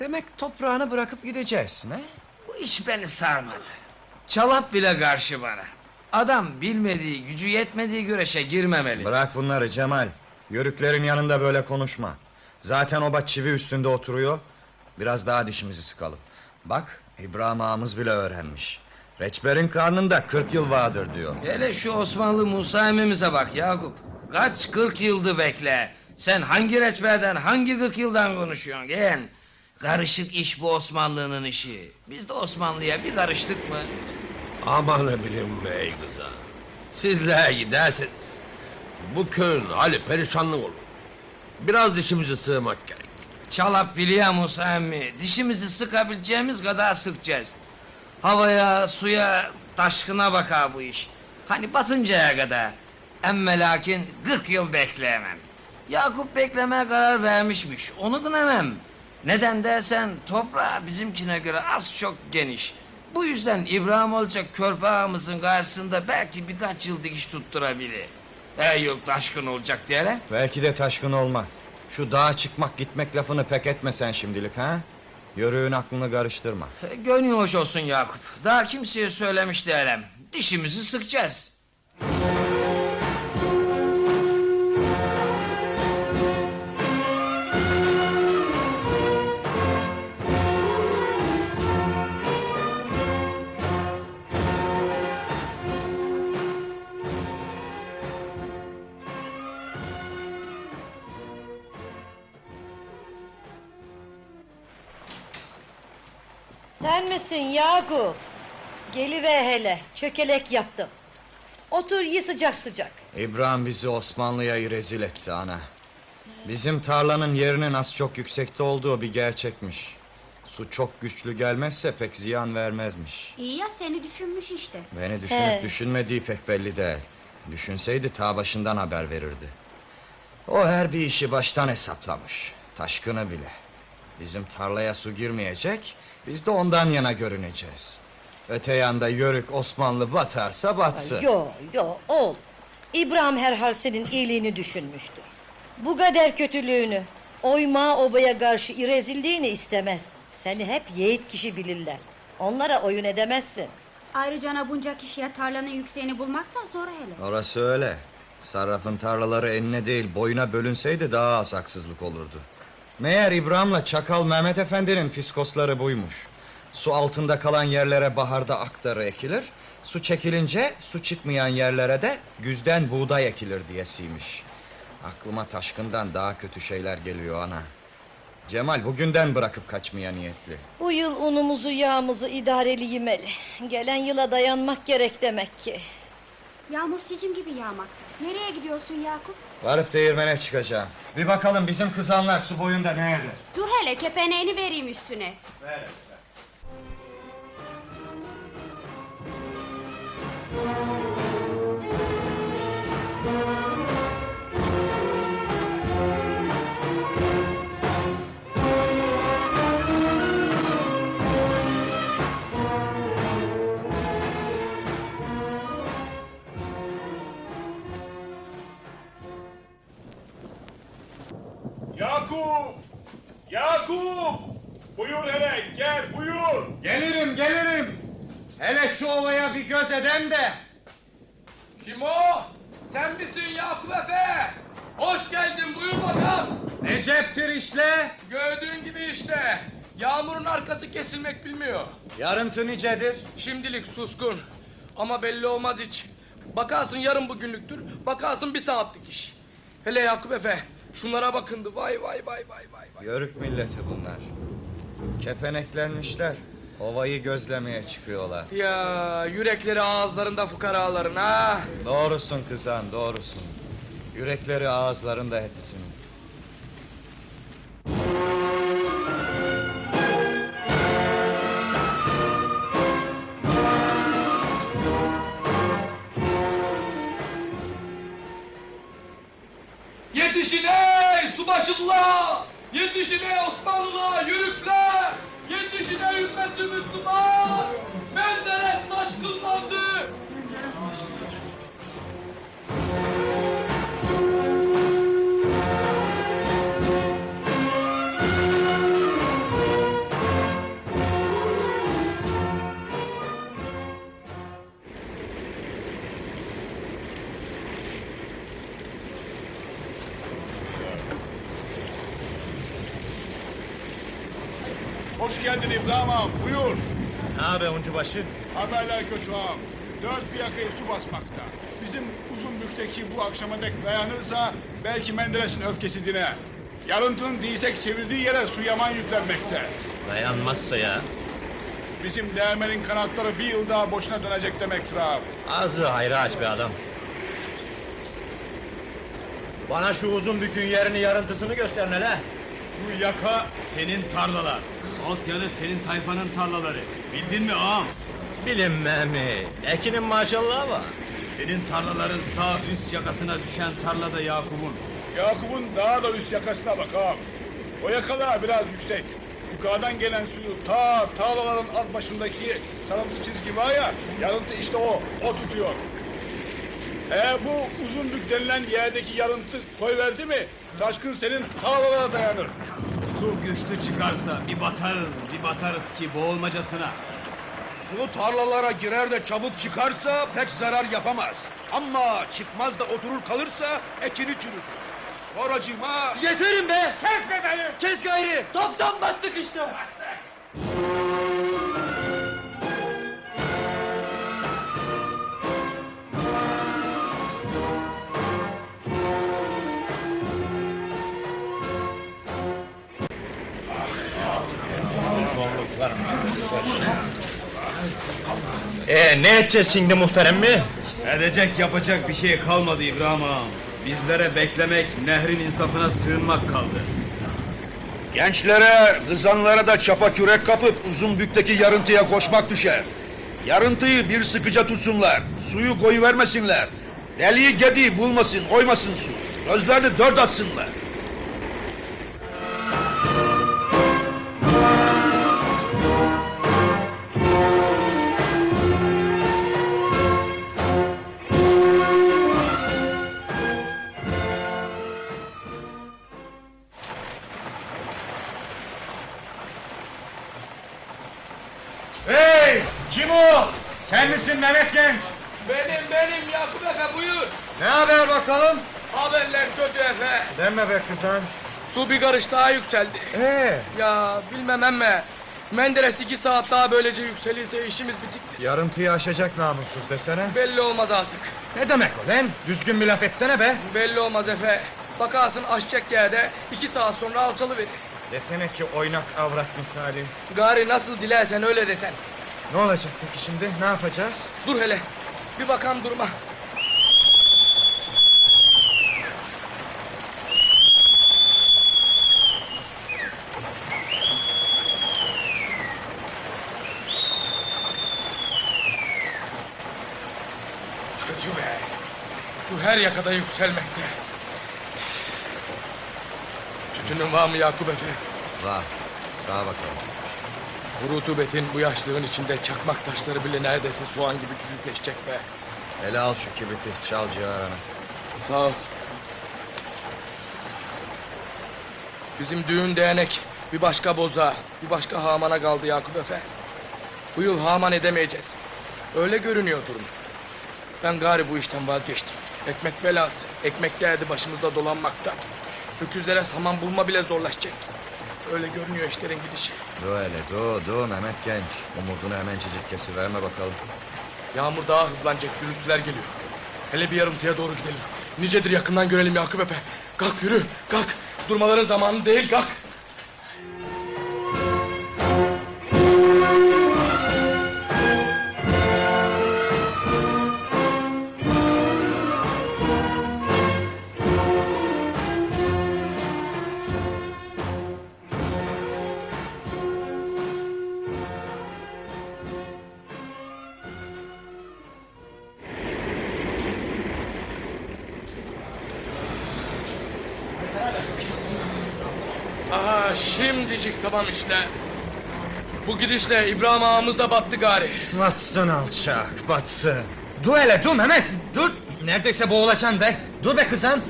demek toprağını bırakıp gideceksin ha? Bu iş beni sarmadı. Çalap bile karşı bana. Adam bilmediği, gücü yetmediği güreşe girmemeli. Bırak bunları Cemal. Yörüklerin yanında böyle konuşma. Zaten oba çivi üstünde oturuyor. Biraz daha dişimizi sıkalım. Bak İbrahim ağamız bile öğrenmiş. Reçberin karnında 40 yıl vardır diyor. Hele şu Osmanlı Musa emmimize bak Yakup. Kaç kırk yıldı bekle. Sen hangi reçberden, hangi kırk yıldan konuşuyorsun yeğen? Karışık iş bu Osmanlı'nın işi. Biz de Osmanlı'ya bir karıştık mı? Aman bileyim be ey kıza. Sizler giderseniz bu köyün hali perişanlık olur. Biraz dişimizi sığmak gerek. Çalap biliyor musun emmi? Dişimizi sıkabileceğimiz kadar sıkacağız. Havaya, suya, taşkına bakar bu iş. Hani batıncaya kadar. Emme lakin 40 yıl bekleyemem. Yakup beklemeye karar vermişmiş. Onu kınemem. Neden dersen toprağı bizimkine göre az çok geniş. Bu yüzden İbrahim olacak körpe ağamızın karşısında belki birkaç yıl dikiş tutturabilir. Her yıl taşkın olacak diyelim. Belki de taşkın olmaz. Şu dağa çıkmak gitmek lafını pek etme sen şimdilik ha? Yörüğün aklını karıştırma. Gönlün hoş olsun Yakup. Daha kimseye söylemiş değilim. Dişimizi sıkacağız. Yakup? Geliver hele. Çökelek yaptım. Otur ye sıcak sıcak. İbrahim bizi Osmanlı'ya rezil etti ana. Bizim tarlanın yerinin az çok yüksekte olduğu bir gerçekmiş. Su çok güçlü gelmezse pek ziyan vermezmiş. İyi ya seni düşünmüş işte. Beni düşünüp He. düşünmediği pek belli değil. Düşünseydi ta başından haber verirdi. O her bir işi baştan hesaplamış. Taşkını bile. Bizim tarlaya su girmeyecek, biz de ondan yana görüneceğiz. Öte yanda yörük Osmanlı batarsa batsın. Yo yo ol. İbrahim herhal senin iyiliğini düşünmüştür. Bu kadar kötülüğünü, oyma obaya karşı irezildiğini istemez. Seni hep yiğit kişi bilirler. Onlara oyun edemezsin. Ayrıca bunca kişiye tarlanın yükseğini bulmak da zor hele. Orası öyle. Sarrafın tarlaları enine değil boyuna bölünseydi daha az haksızlık olurdu. Meğer İbrahim'le Çakal Mehmet Efendi'nin fiskosları buymuş. Su altında kalan yerlere baharda aktarı ekilir. Su çekilince su çıkmayan yerlere de güzden buğday ekilir diyesiymiş. Aklıma taşkından daha kötü şeyler geliyor ana. Cemal bugünden bırakıp kaçmaya niyetli. Bu yıl unumuzu yağımızı idareli yemeli. Gelen yıla dayanmak gerek demek ki. Yağmur sicim gibi yağmakta. Nereye gidiyorsun Yakup? Varıp değirmene çıkacağım. Bir bakalım bizim kızanlar su boyunda ne eder? Dur hele kepeneğini vereyim üstüne. Ver. Yakup! Yakup! Buyur hele gel buyur. Gelirim gelirim. Hele şu ovaya bir göz edem de. Kim o? Sen misin Yakup Efe? Hoş geldin buyur bakalım. Ne ceptir işle? Gördüğün gibi işte. Yağmurun arkası kesilmek bilmiyor. Yarıntı nicedir? Şimdilik suskun. Ama belli olmaz hiç. Bakarsın yarın bugünlüktür. Bakarsın bir saatlik iş. Hele Yakup Efe. Şunlara bakındı. Vay vay vay vay vay. Yörük milleti bunlar. Kepeneklenmişler. Ovayı gözlemeye çıkıyorlar. Ya yürekleri ağızlarında fukaraların ha. Doğrusun kızan doğrusun. Yürekleri ağızlarında hepsinin. Subaşılar! Yetişin Ağam buyur. Ne haber oncubaşı? Haberler kötü ağam. Dört bir yakayı su basmakta. Bizim uzun bükteki bu akşama dek dayanırsa belki Menderes'in öfkesi diner. Yarıntının diysek çevirdiği yere su yaman yüklenmekte. Dayanmazsa ya. Bizim değirmenin kanatları bir yıl daha boşuna dönecek demektir ağam. Ağzı hayra aç be adam. Bana şu uzun bükün yerini yarıntısını göster hele. Şu yaka senin tarlalar. Alt yanı senin tayfanın tarlaları. Bildin mi ağam? Bilinmem mi? Ekinin maşallah var. Senin tarlaların sağ üst yakasına düşen tarlada Yakup'un. Yakup'un daha da üst yakasına bak ağam. O yakalar biraz yüksek. Yukarıdan gelen suyu ta tarlaların alt başındaki sarımsı çizgi var ya, yarıntı işte o, o tutuyor. Eğer bu uzun bük denilen yerdeki yarıntı koy verdi mi, taşkın senin tarlalara dayanır. Su güçlü çıkarsa bir batarız, bir batarız ki boğulmacasına. Su tarlalara girer de çabuk çıkarsa pek zarar yapamaz. Ama çıkmaz da oturur kalırsa ekini çürütür. Sonracığıma... Yeterim be! Kes be beni! Kes gayri! Toptan battık işte! Ee, ne edeceğiz şimdi muhterem mi? Edecek yapacak bir şey kalmadı İbrahim ağam. Bizlere beklemek, nehrin insafına sığınmak kaldı. Gençlere, kızanlara da çapa kürek kapıp uzun bükteki yarıntıya koşmak düşer. Yarıntıyı bir sıkıca tutsunlar. Suyu koyu vermesinler. Deliği gediği bulmasın, oymasın su. Gözlerini dört atsınlar. Kızan. Su bir karış daha yükseldi. Ee? Ya bilmem emme. Menderes iki saat daha böylece yükselirse işimiz bitiktir. Yarıntıyı aşacak namussuz desene. Belli olmaz artık. Ne demek o lan? Düzgün bir laf etsene be. Belli olmaz Efe. Bakarsın aşacak yerde iki saat sonra alçalıverir. Desene ki oynak avrat misali. Gari nasıl dilersen öyle desen. Ne olacak peki şimdi? Ne yapacağız? Dur hele. Bir bakan durma. Kötü be. Su her yakada yükselmekte. Tütünün var mı Yakup Efe? Var. Sağa bakalım. Bu rutubetin bu yaşlığın içinde çakmak taşları bile neredeyse soğan gibi cücükleşecek be. Ele al şu kibriti. Çal ciğerana. Sağ ol. Bizim düğün değnek bir başka boza, bir başka hamana kaldı Yakup Efe. Bu yıl haman edemeyeceğiz. Öyle görünüyor durum. Ben gari bu işten vazgeçtim. Ekmek belası, ekmek derdi başımızda dolanmakta. Öküzlere saman bulma bile zorlaşacak. Öyle görünüyor işlerin gidişi. Dur hele dur dur Mehmet Genç. Umudunu hemencecik kesiverme bakalım. Yağmur daha hızlanacak, gürültüler geliyor. Hele bir yarıntıya doğru gidelim. Nicedir yakından görelim Yakup Efe. Kalk yürü, kalk. Durmaların zamanı değil, kalk. Tamam işte. Bu gidişle İbrahim ağamız da battı gari. Batsın alçak batsın. Dur hele dur Mehmet. Dur. Neredeyse boğulacaksın be. Dur be kızan.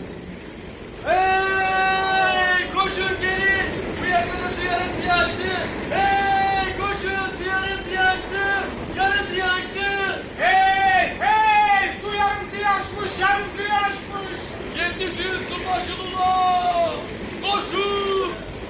Hey koşun gelin. Bu yakada su yarıntıyı açtı. Hey koşun su yarıntıyı açtı. Yarıntıyı açtı. Hey hey su yarıntıyı açmış yarıntıyı açmış. Yetişin su başına. Koşun.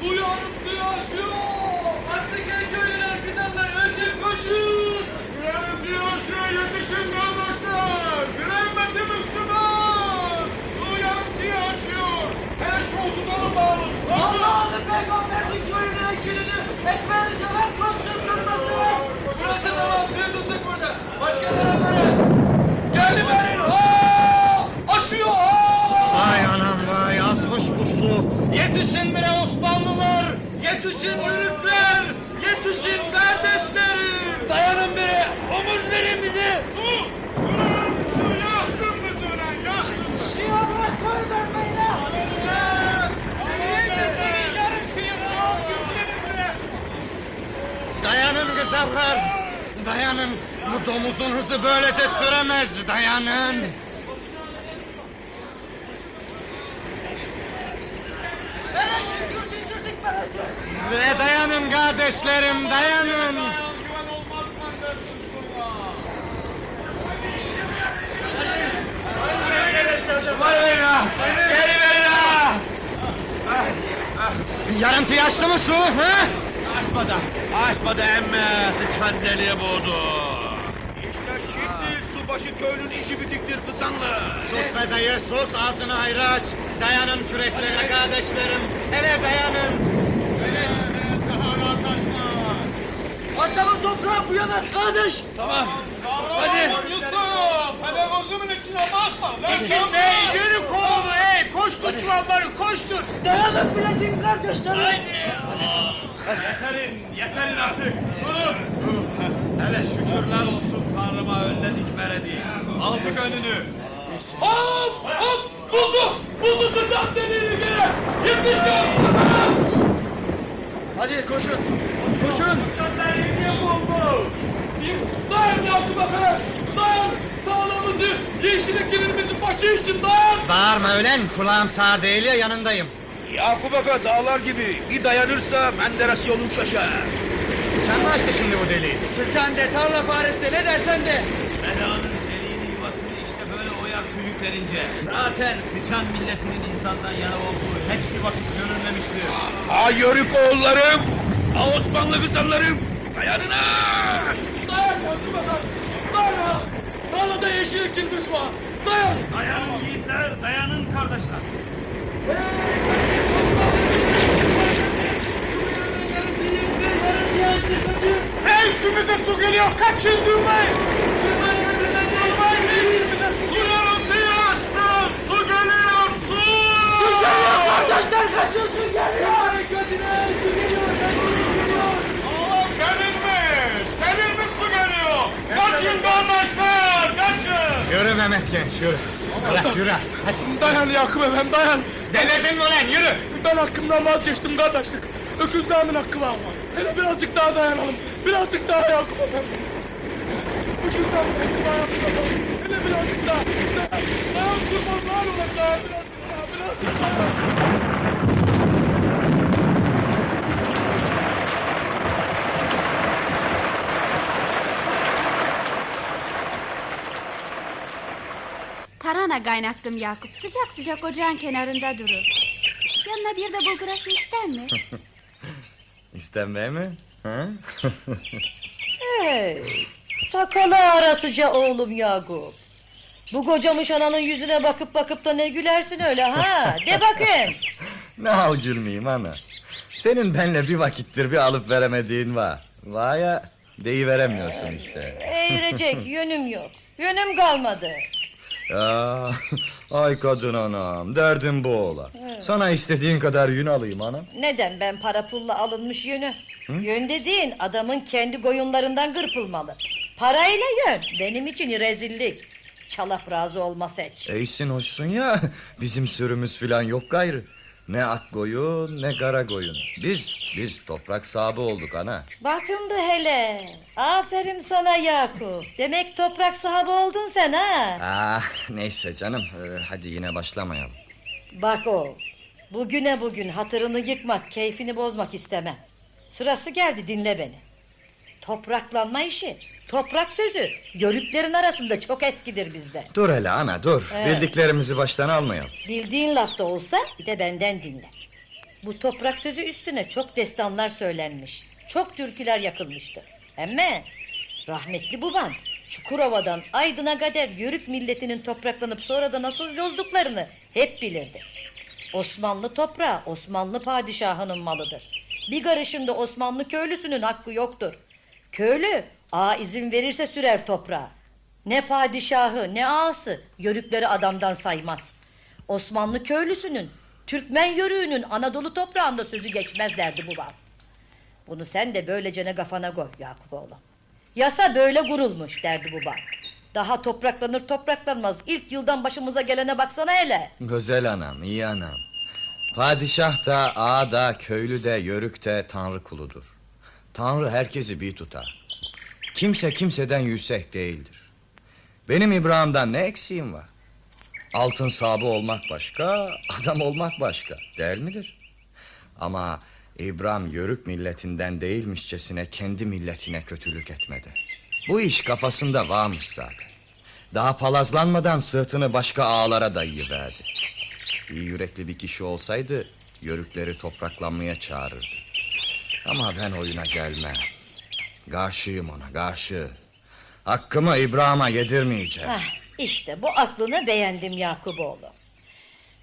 Su yarıntıyı aşıyor. Artık el köylüler kızarlar öldük koşun. Yarıntıyı aşıyor yetişin kardeşler. Bir elbette Müslüman. Su yarıntıyı aşıyor. Her şey tutalım bağlı. Allah'ın peygamberin köyünü ekilini ekmeğini Yetişin yürükler! Yetişin kardeşlerim! Dayanın bre! Omuz verin bizi! Dayanın kızarlar. Dayanın. Bu domuzun hızı böylece süremez. Dayanın. Hele şükür dindirdik be! Ve dayanın kardeşlerim dayanın. Var ha. Geri verin ha. Yarıntıyı açtı mı su? Ha? Açmadı. Açmadı emme. Sıçan deliğe boğdu. İşte şimdi subaşı köylün işi bitiktir kısanlı. Sus be dayı sus ağzını hayra aç. Dayanın küreklerine kardeşlerim. Hele dayanın. Aşağı toprağa bu yana kardeş! Tamam. Hadi! Yusuf! Hele gözümün içine bakma! Ekin Bey yürü kolu ey! Koştur çuvalları koştur! Dayanın biletin kardeşlerim! Yeterin, yeterin artık. Durun. Durun. Hele şükürler olsun Tanrıma önledik meredi. Aldık önünü. Hop! Hop! Buldu! Buldu sıcak deliğini gene! Yetişin! Hadi koşun. Koşun. Dayan Yakup Efe! Dayan! Dağlamızı, yeşil ekinimizin başı için dayan! Bağırma ölen kulağım sağır değil ya yanındayım. Yakup Efe dağlar gibi bir dayanırsa Menderes yolun şaşar. Sıçan mı açtı şimdi bu deliği? Sıçan de, tarla faresi de, ne dersen de! Belanın deliğini yuvasını işte böyle oyar sürüklerince. Zaten sıçan milletinin insandan yana olduğu hiçbir vakit görülmemiştir. Ha yörük oğullarım. Ha Osmanlı kızanlarım. Dayanın ha. Dayan Yakup Efe! Dayan ha! Tarlada yeşil ekilmiş var! Dayan! Dayanın yiğitler, dayanın kardeşler. Hey üstümüze su geliyor kaçın durmayın! Durmayın kaçın lan durmayın! Su yarıntıyı açtı! Su geliyor su! Su geliyor kardeşler kaçın su geliyor! Kaçın su geliyor Oğlum gelirmiş! Gelirmiş su geliyor! Kaçın kardeşler kaçın! Yürü Mehmet genç yürü. Bırak yürü artık hadi. Dayan Yakup efem dayan! Delirdin mi ulan yürü! Ben hakkımdan vazgeçtim kardeşlik. Öküzlerimin hakkı var. Hele birazcık daha dayanalım. Birazcık daha Yakup efendim. Öküzlerimin hakkı var Yakup efendim. Hele birazcık daha. Dayan, dayan kurbanlar olan daha birazcık daha. Birazcık daha. Tarhana kaynattım Yakup. Sıcak sıcak ocağın kenarında durur. Yanına bir de bulgur aşı ister mi? İstenmeye mi? Ha? Hey, sakalı arasıca oğlum Yakup. Bu kocamış ananın yüzüne bakıp bakıp da ne gülersin öyle ha? De bakayım. ne al gülmeyeyim ana. Senin benle bir vakittir bir alıp veremediğin var. Var ya deyiveremiyorsun işte. Eğirecek yönüm yok. Yönüm kalmadı. Ya, ay kadın anam derdim bu ola. Evet. Sana istediğin kadar yün alayım anam. Neden ben para pulla alınmış yönü? Yön dediğin adamın kendi koyunlarından gırpılmalı. Parayla yön benim için rezillik. Çalap razı olmaz hiç. Eysin hoşsun ya. Bizim sürümüz filan yok gayrı. Ne ak koyun ne kara koyun. Biz biz toprak sahibi olduk ana. Bakın da hele. Aferin sana Yakup. Demek toprak sahibi oldun sen ha. Ah neyse canım ee, hadi yine başlamayalım. Bak o. Bugüne bugün hatırını yıkmak, keyfini bozmak istemem. Sırası geldi dinle beni. Topraklanma işi, toprak sözü yörüklerin arasında çok eskidir bizde. Dur hele ana dur. Evet. Bildiklerimizi baştan almayalım. Bildiğin lafta olsa bir de benden dinle. Bu toprak sözü üstüne çok destanlar söylenmiş. Çok türküler yakılmıştır. Emme rahmetli baban Çukurova'dan Aydın'a kadar yörük milletinin topraklanıp sonra da nasıl yozduklarını hep bilirdi. Osmanlı toprağı Osmanlı padişahının malıdır. Bir karışında Osmanlı köylüsünün hakkı yoktur. Köylü ağa izin verirse sürer toprağa. Ne padişahı ne ağası yörükleri adamdan saymaz. Osmanlı köylüsünün Türkmen yörüğünün Anadolu toprağında sözü geçmez derdi babam. Bunu sen de böylece ne kafana koy Yakupoğlu. Yasa böyle kurulmuş derdi babam. Daha topraklanır topraklanmaz ilk yıldan başımıza gelene baksana hele. Güzel anam, iyi anam. Padişah da, ağa da, köylü de, yörük de Tanrı kuludur. Tanrı herkesi bir tutar. Kimse kimseden yüksek değildir. Benim İbrahim'den ne eksiğim var? Altın sabı olmak başka, adam olmak başka, değil midir? Ama İbrahim yörük milletinden değilmişçesine kendi milletine kötülük etmedi. Bu iş kafasında varmış zaten. Daha palazlanmadan sırtını başka ağalara dayayıverdi. İyi yürekli bir kişi olsaydı yörükleri topraklanmaya çağırırdı. Ama ben oyuna gelmem. Karşıyım ona karşı. Hakkımı İbrahim'a yedirmeyeceğim. Heh, işte bu aklını beğendim Yakuboğlu.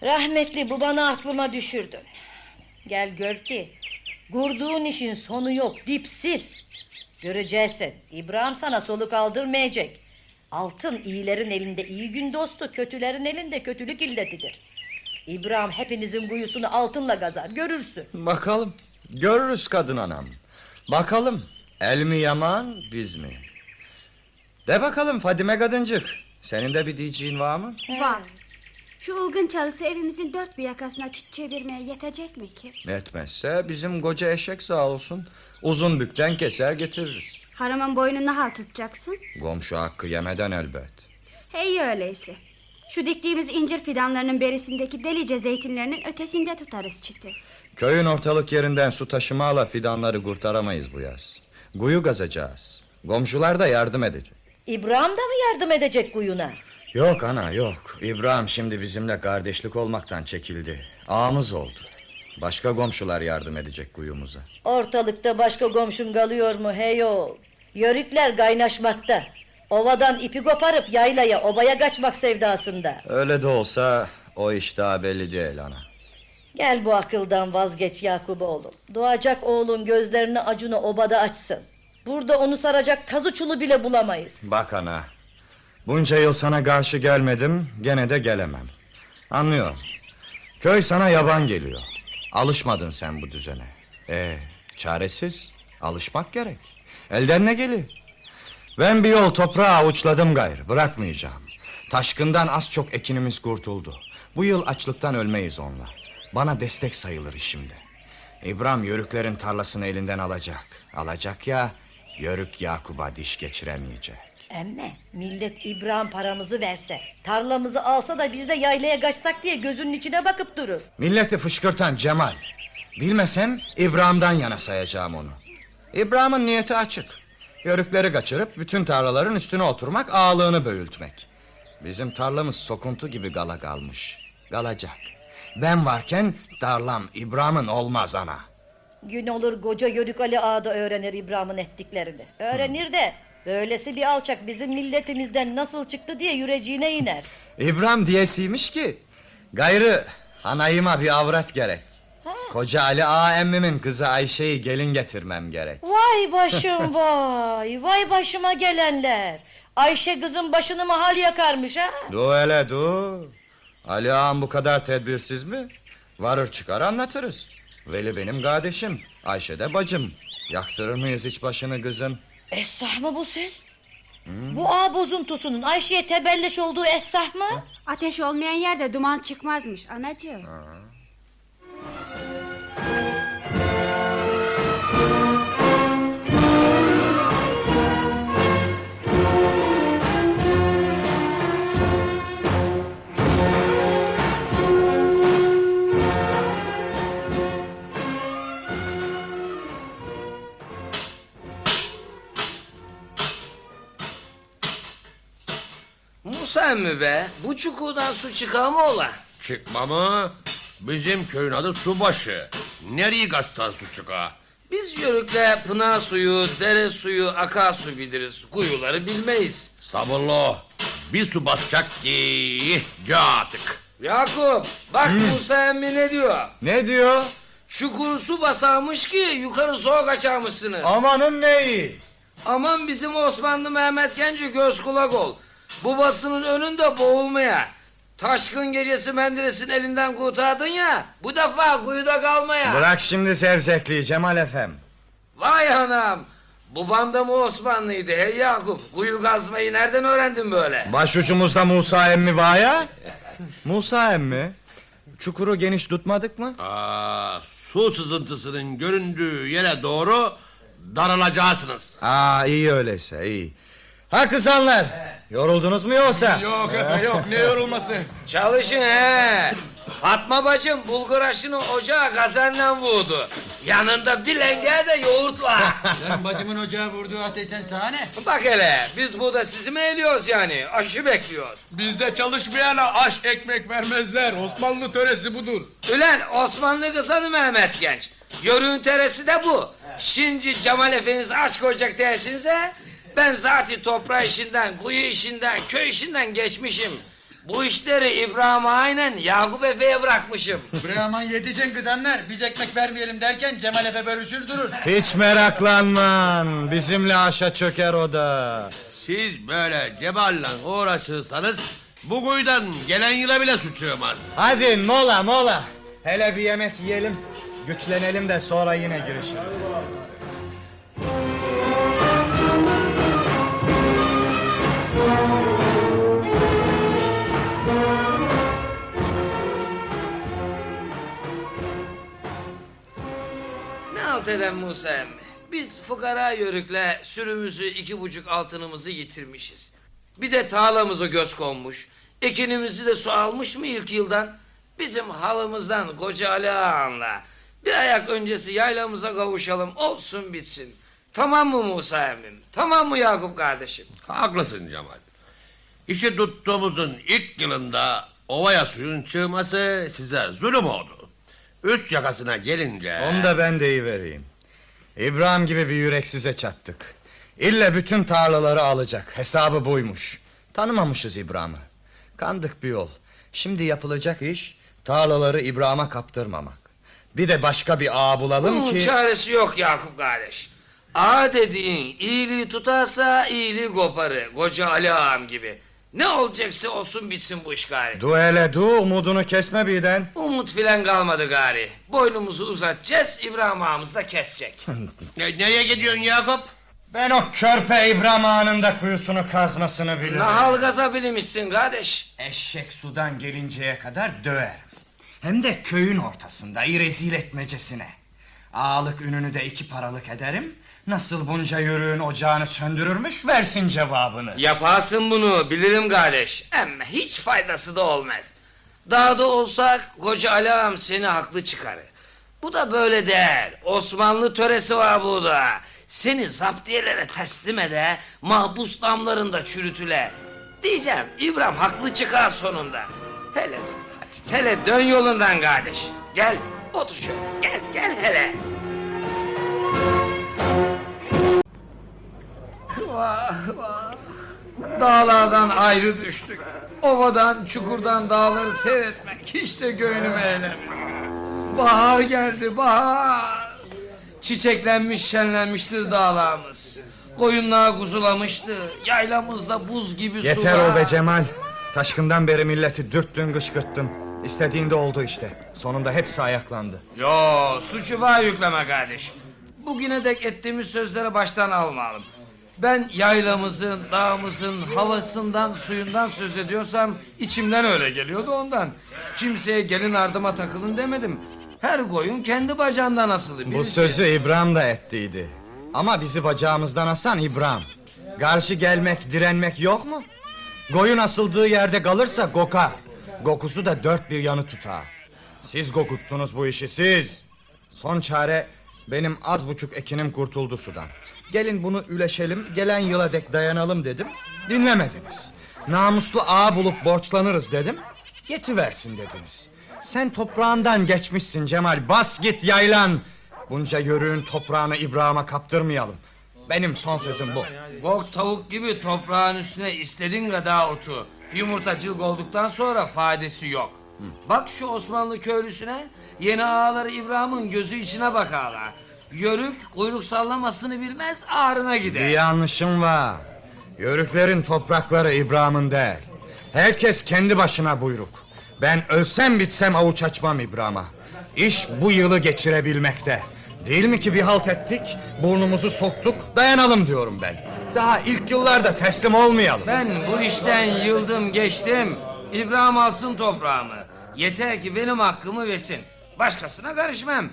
Rahmetli bu bana aklıma düşürdün. Gel gör ki kurduğun işin sonu yok dipsiz. Göreceksin İbrahim sana soluk aldırmayacak. Altın iyilerin elinde iyi gün dostu, kötülerin elinde kötülük illetidir. İbrahim hepinizin kuyusunu altınla gazar, görürsün. Bakalım. Görürüz kadın anam. Bakalım. El mi yaman biz mi? De bakalım Fadime kadıncık. Senin de bir diyeceğin var mı? Var. Şu ılgın çalısı evimizin dört bir yakasına çit çevirmeye yetecek mi ki? Etmezse bizim koca eşek sağ olsun. Uzun bükten keser getiririz. Harımın boynunu hal tutacaksın. Komşu hakkı yemeden elbet. Hey öyleyse. Şu diktiğimiz incir fidanlarının berisindeki delice zeytinlerinin ötesinde tutarız çiti. Köyün ortalık yerinden su taşımayla fidanları kurtaramayız bu yaz. Kuyu kazacağız. Komşular da yardım edecek. İbrahim da mı yardım edecek kuyuna? Yok ana yok. İbrahim şimdi bizimle kardeşlik olmaktan çekildi. Ağamız oldu. Başka komşular yardım edecek kuyumuza. Ortalıkta başka komşun kalıyor mu hey oğul? Yörükler kaynaşmakta. Ovadan ipi koparıp yaylaya obaya kaçmak sevdasında. Öyle de olsa o iş daha belli değil ana. Gel bu akıldan vazgeç Yakup oğlum. Doğacak oğlun gözlerini acunu obada açsın. Burada onu saracak tazı çulu bile bulamayız. Bak ana. Bunca yıl sana karşı gelmedim gene de gelemem. Anlıyorum. Köy sana yaban geliyor. Alışmadın sen bu düzene. Ee, çaresiz. Alışmak gerek. Elden ne gelir? Ben bir yol toprağa avuçladım gayrı. Bırakmayacağım. Taşkından az çok ekinimiz kurtuldu. Bu yıl açlıktan ölmeyiz onunla. Bana destek sayılır işimde. İbrahim yörüklerin tarlasını elinden alacak. Alacak ya, yörük Yakup'a diş geçiremeyecek. Emme millet İbrahim paramızı verse, tarlamızı alsa da biz de yaylaya kaçsak diye gözünün içine bakıp durur. Milleti fışkırtan Cemal. Bilmesem İbrahim'den yana sayacağım onu. İbrahim'in niyeti açık. Yörükleri kaçırıp bütün tarlaların üstüne oturmak, ağalığını böğültmek. Bizim tarlamız sokuntu gibi gala kalmış. Galacak. Ben varken tarlam İbrahim'in olmaz ana. Gün olur koca Yörük Ali Ağa da öğrenir İbrahim'in ettiklerini. Öğrenir de böylesi bir alçak bizim milletimizden nasıl çıktı diye yüreceğine iner. İbrahim diyesiymiş ki... ...gayrı hanayıma bir avrat gerek. Koca Ali Ağa emmimin kızı Ayşe'yi gelin getirmem gerek. Vay başım vay, vay başıma gelenler. Ayşe kızın başını mı hal yakarmış ha? Du hele du. Ali Ağam bu kadar tedbirsiz mi? Varır çıkar anlatırız. Veli benim kardeşim. Ayşe de bacım. Yaktırır mıyız hiç başını kızın? Esrah mı bu söz? Hmm. Bu ağ bozuntusunun Ayşe'ye tebelleş olduğu esrah mı? Ateş olmayan yerde duman çıkmazmış anacığım. Bu sen mi be? Bu çukurdan su çıkar mı ola? Çıkma mı? Bizim köyün adı Subaşı. Nereye gazsan su çıka? Biz yörükle pınar suyu, dere suyu, akarsu biliriz. Kuyuları bilmeyiz. Sabırlı ol. Bir su basacak ki artık. Yakup bak Musa emmi ne diyor? Ne diyor? Çukuru su basarmış ki yukarı soğuk açarmışsınız. Amanın neyi? Aman bizim Osmanlı Mehmet Genci göz kulak ol. Bu basının önünde boğulmaya. Taşkın gecesi Menderes'in elinden kurtardın ya. Bu defa kuyuda kalmaya. Bırak şimdi sevzekliği Cemal Efem. Vay anam. Bu banda mı Osmanlıydı hey Yakup? Kuyu kazmayı nereden öğrendin böyle? Başucumuzda Musa emmi var ya. Musa emmi. Çukuru geniş tutmadık mı? Aa, su sızıntısının göründüğü yere doğru darılacaksınız. Aa iyi öyleyse iyi. Ha kızanlar. Yoruldunuz mu yoksa? Yok efe yok ne yorulması. Çalışın he. Fatma bacım bulgur aşını ocağa kazandan vurdu. Yanında bir lenge de yoğurt var. Sen bacımın ocağa vurduğu ateşten sana ne? Bak hele biz burada sizi mi eğliyoruz yani? Aşı bekliyoruz. Bizde çalışmayana aş ekmek vermezler. Osmanlı töresi budur. Ulan Osmanlı kızanı Mehmet Genç. Yörüğün teresi de bu. Şimdi Cemal Efendiniz aşk olacak dersinize... ...ben zaten toprağı işinden, kuyu işinden, köy işinden geçmişim. Bu işleri İbrahim aynen Yakup Efe'ye bırakmışım. Breman yeteceksin kızanlar. Biz ekmek vermeyelim derken Cemal Efe bölüşür durur. Hiç meraklanman. Bizimle aşa çöker o da. Siz böyle Cemal'le uğraşırsanız bu kuyudan gelen yıla bile su çıkmaz. Hadi mola mola. Hele bir yemek yiyelim. Güçlenelim de sonra yine girişiriz. Ne halt eden Musa emmi? Biz fukara yörükle sürümüzü iki buçuk altınımızı yitirmişiz. Bir de tarlamıza göz konmuş. Ekinimizi de su almış mı ilk yıldan? Bizim halımızdan koca Ali Ağa'nla bir ayak öncesi yaylamıza kavuşalım olsun bitsin. Tamam mı Musa emmim? Tamam mı Yakup kardeşim? Haklısın Cemal. İşi tuttuğumuzun ilk yılında ovaya suyun çıkması size zulüm oldu. Üst yakasına gelince... Onu da ben deyivereyim. İbrahim gibi bir yürek size çattık. İlle bütün tarlaları alacak. Hesabı buymuş. Tanımamışız İbrahim'i. Kandık bir yol. Şimdi yapılacak iş tarlaları İbrahim'e kaptırmamak. Bir de başka bir ağa bulalım Bunun ki... çaresi yok Yakup kardeş. Ağa dediğin iyiliği tutarsa iyiliği koparı. Koca Ali ağam gibi. Ne olacaksa olsun bitsin bu iş gari. Du hele du umudunu kesme birden. Umut filan kalmadı gari. Boynumuzu uzatacağız İbrahim ağamız da kesecek. Ne, nereye gidiyorsun Yakup? Ben o körpe İbrahim ağanın da kuyusunu kazmasını bilirim. Nahal gaza bilmişsin kardeş. Eşek sudan gelinceye kadar döver. Hem de köyün ortasında rezil etmecesine. Ağalık ününü de iki paralık ederim. Nasıl bunca yürüğün ocağını söndürürmüş versin cevabını. Yaparsın bunu bilirim kardeş. Ama hiç faydası da olmaz. Dağda olsak koca Ali ağam seni haklı çıkarır. Bu da böyle der. Osmanlı töresi var burada. Seni zaptiyelere teslim ede, mahpus damlarında çürütüle. Diyeceğim İbrahim haklı çıkar sonunda. Hele hele dön yolundan kardeş. Gel otur şöyle gel gel hele. Vah vah. Dağlardan ayrı düştük. Ovadan, çukurdan dağları seyretmek hiç de gönlüme eğlemiyor. Bahar geldi, bahar. Çiçeklenmiş, şenlenmiştir dağlarımız. Koyunlar kuzulamıştı. Yaylamızda buz gibi sular. Yeter o be Cemal. Taşkından beri milleti dürttün kışkırttın. İstediğinde oldu işte. Sonunda hepsi ayaklandı. Yo, suçu var yükleme kardeş. Bugüne dek ettiğimiz sözleri baştan almayalım. Ben yaylamızın, dağımızın, havasından, suyundan söz ediyorsam içimden öyle geliyordu ondan. Kimseye gelin ardıma takılın demedim. Her koyun kendi bacağından asılı. Bu sözü İbrahim da ettiydi. Ama bizi bacağımızdan asan İbrahim. Karşı gelmek, direnmek yok mu? Koyun asıldığı yerde kalırsa gokar. Gokusu da dört bir yanı tutar. Siz gokuttunuz bu işi siz. Son çare benim az buçuk ekinim kurtuldu sudan. Gelin bunu üleşelim, gelen yıla dek dayanalım dedim. Dinlemediniz. Namuslu ağa bulup borçlanırız dedim. Yetiversin dediniz. Sen toprağından geçmişsin Cemal. Bas git yaylan. Bunca yörüğün toprağını İbrahim'e kaptırmayalım. Benim son sözüm bu. Gok tavuk gibi toprağın üstüne istediğin kadar otu. Yumurtacılık olduktan sonra faydası yok. Bak şu Osmanlı köylüsüne yeni ağaları İbrahim'in gözü içine bakarlar. Yörük kuyruk sallamasını bilmez ağrına gider. Bir yanlışım var. Yörüklerin toprakları İbrahim'in değil. Herkes kendi başına buyruk. Ben ölsem bitsem avuç açmam İbrahim'a. İş bu yılı geçirebilmekte. Değil mi ki bir halt ettik, burnumuzu soktuk, dayanalım diyorum ben. Daha ilk yıllarda teslim olmayalım. Ben bu işten yıldım geçtim. İbrahim alsın toprağımı. Yeter ki benim hakkımı versin. Başkasına karışmam.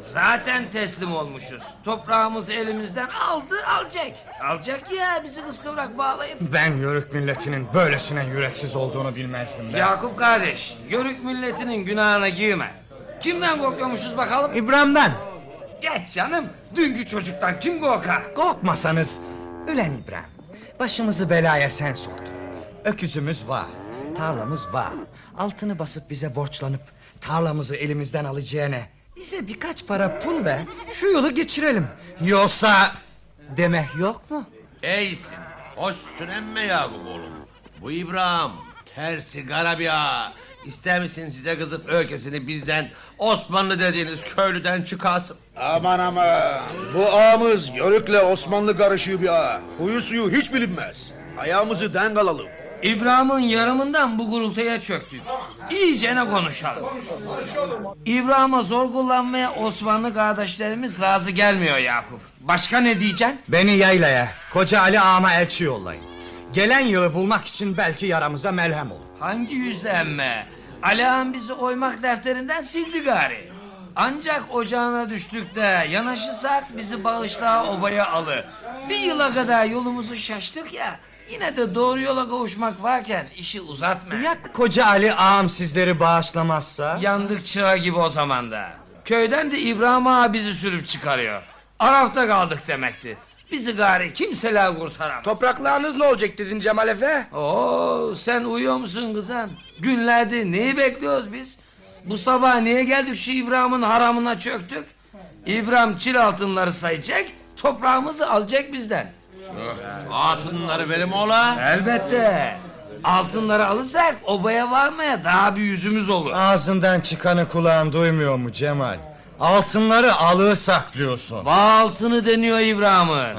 Zaten teslim olmuşuz. Toprağımızı elimizden aldı alacak. Alacak ya bizi kıskıvrak bağlayıp. Ben yörük milletinin böylesine yüreksiz olduğunu bilmezdim ben. Yakup kardeş, Yörük milletinin günahına girme. Kimden korkuyormuşuz bakalım? İbrahim'den. Geç canım, dünkü çocuktan kim korkar? Korkmasanız, ülen İbrahim. Başımızı belaya sen soktun. Öküzümüz var, tarlamız var. Altını basıp bize borçlanıp tarlamızı elimizden alacağına bize birkaç para pul ver, şu yolu geçirelim. Yoksa demek yok mu? İyisin. Hoşsun emme Yakup oğlum. Bu İbrahim tersi ağa. İster misin size kızıp öykesini bizden Osmanlı dediğiniz köylüden çıkarsın? Aman aman. Bu ağamız Yörük'le Osmanlı karışığı bir ağa. Huyu suyu hiç bilinmez. Ayağımızı denk alalım. İbrahim'in yarımından bu gurultuya çöktük. İyicene konuşalım. İbrahim'e zor kullanmaya Osmanlı kardeşlerimiz razı gelmiyor Yakup. Başka ne diyeceksin? Beni yaylaya, koca Ali ağama elçi yollayın. Gelen yılı bulmak için belki yaramıza melhem olur. Hangi yüzle emme? Ali Ağam bizi oymak defterinden sildi gari. Ancak ocağına düştük de yanaşırsak bizi bağışla obaya alı. Bir yıla kadar yolumuzu şaştık ya. Yine de doğru yola kavuşmak varken işi uzatma. Ya koca Ali ağam sizleri bağışlamazsa? Yandık çıra gibi o zaman da. Köyden de İbrahim Ağa bizi sürüp çıkarıyor. Arafta kaldık demekti. Bizi gari kimseler kurtaramaz. Topraklarınız ne olacak dedin Cemal Efe? Oo, sen uyuyor musun kızım? Günlerdir neyi bekliyoruz biz? Bu sabah niye geldik şu İbrahim'in haramına çöktük? İbrahim çil altınları sayacak, toprağımızı alacak bizden. Altınları benim ola. Elbette. Altınları alırsak obaya varmaya daha bir yüzümüz olur. Ağzından çıkanı kulağın duymuyor mu Cemal? Altınları alırsak diyorsun. Va altını deniyor İbrahim'in.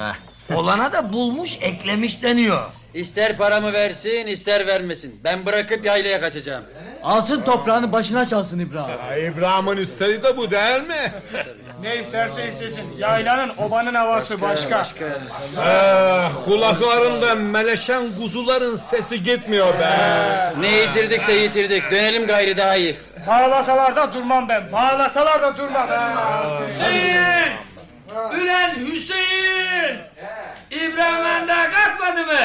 Olana da bulmuş eklemiş deniyor. İster paramı versin ister vermesin. Ben bırakıp yaylaya kaçacağım. Alsın toprağını başına çalsın İbrahim. İbrahim'in istediği de bu değil mi? Ne isterse istesin. Yaylanın obanın havası başka. Eh, kulaklarından meleşen kuzuların sesi gitmiyor be. Ne yitirdikse yitirdik. Dönelim gayri daha iyi. Bağlasalar da durmam ben. Bağlasalar da durmam. Hüseyin! Ülen Hüseyin! İbrahim Ender kalkmadı mı?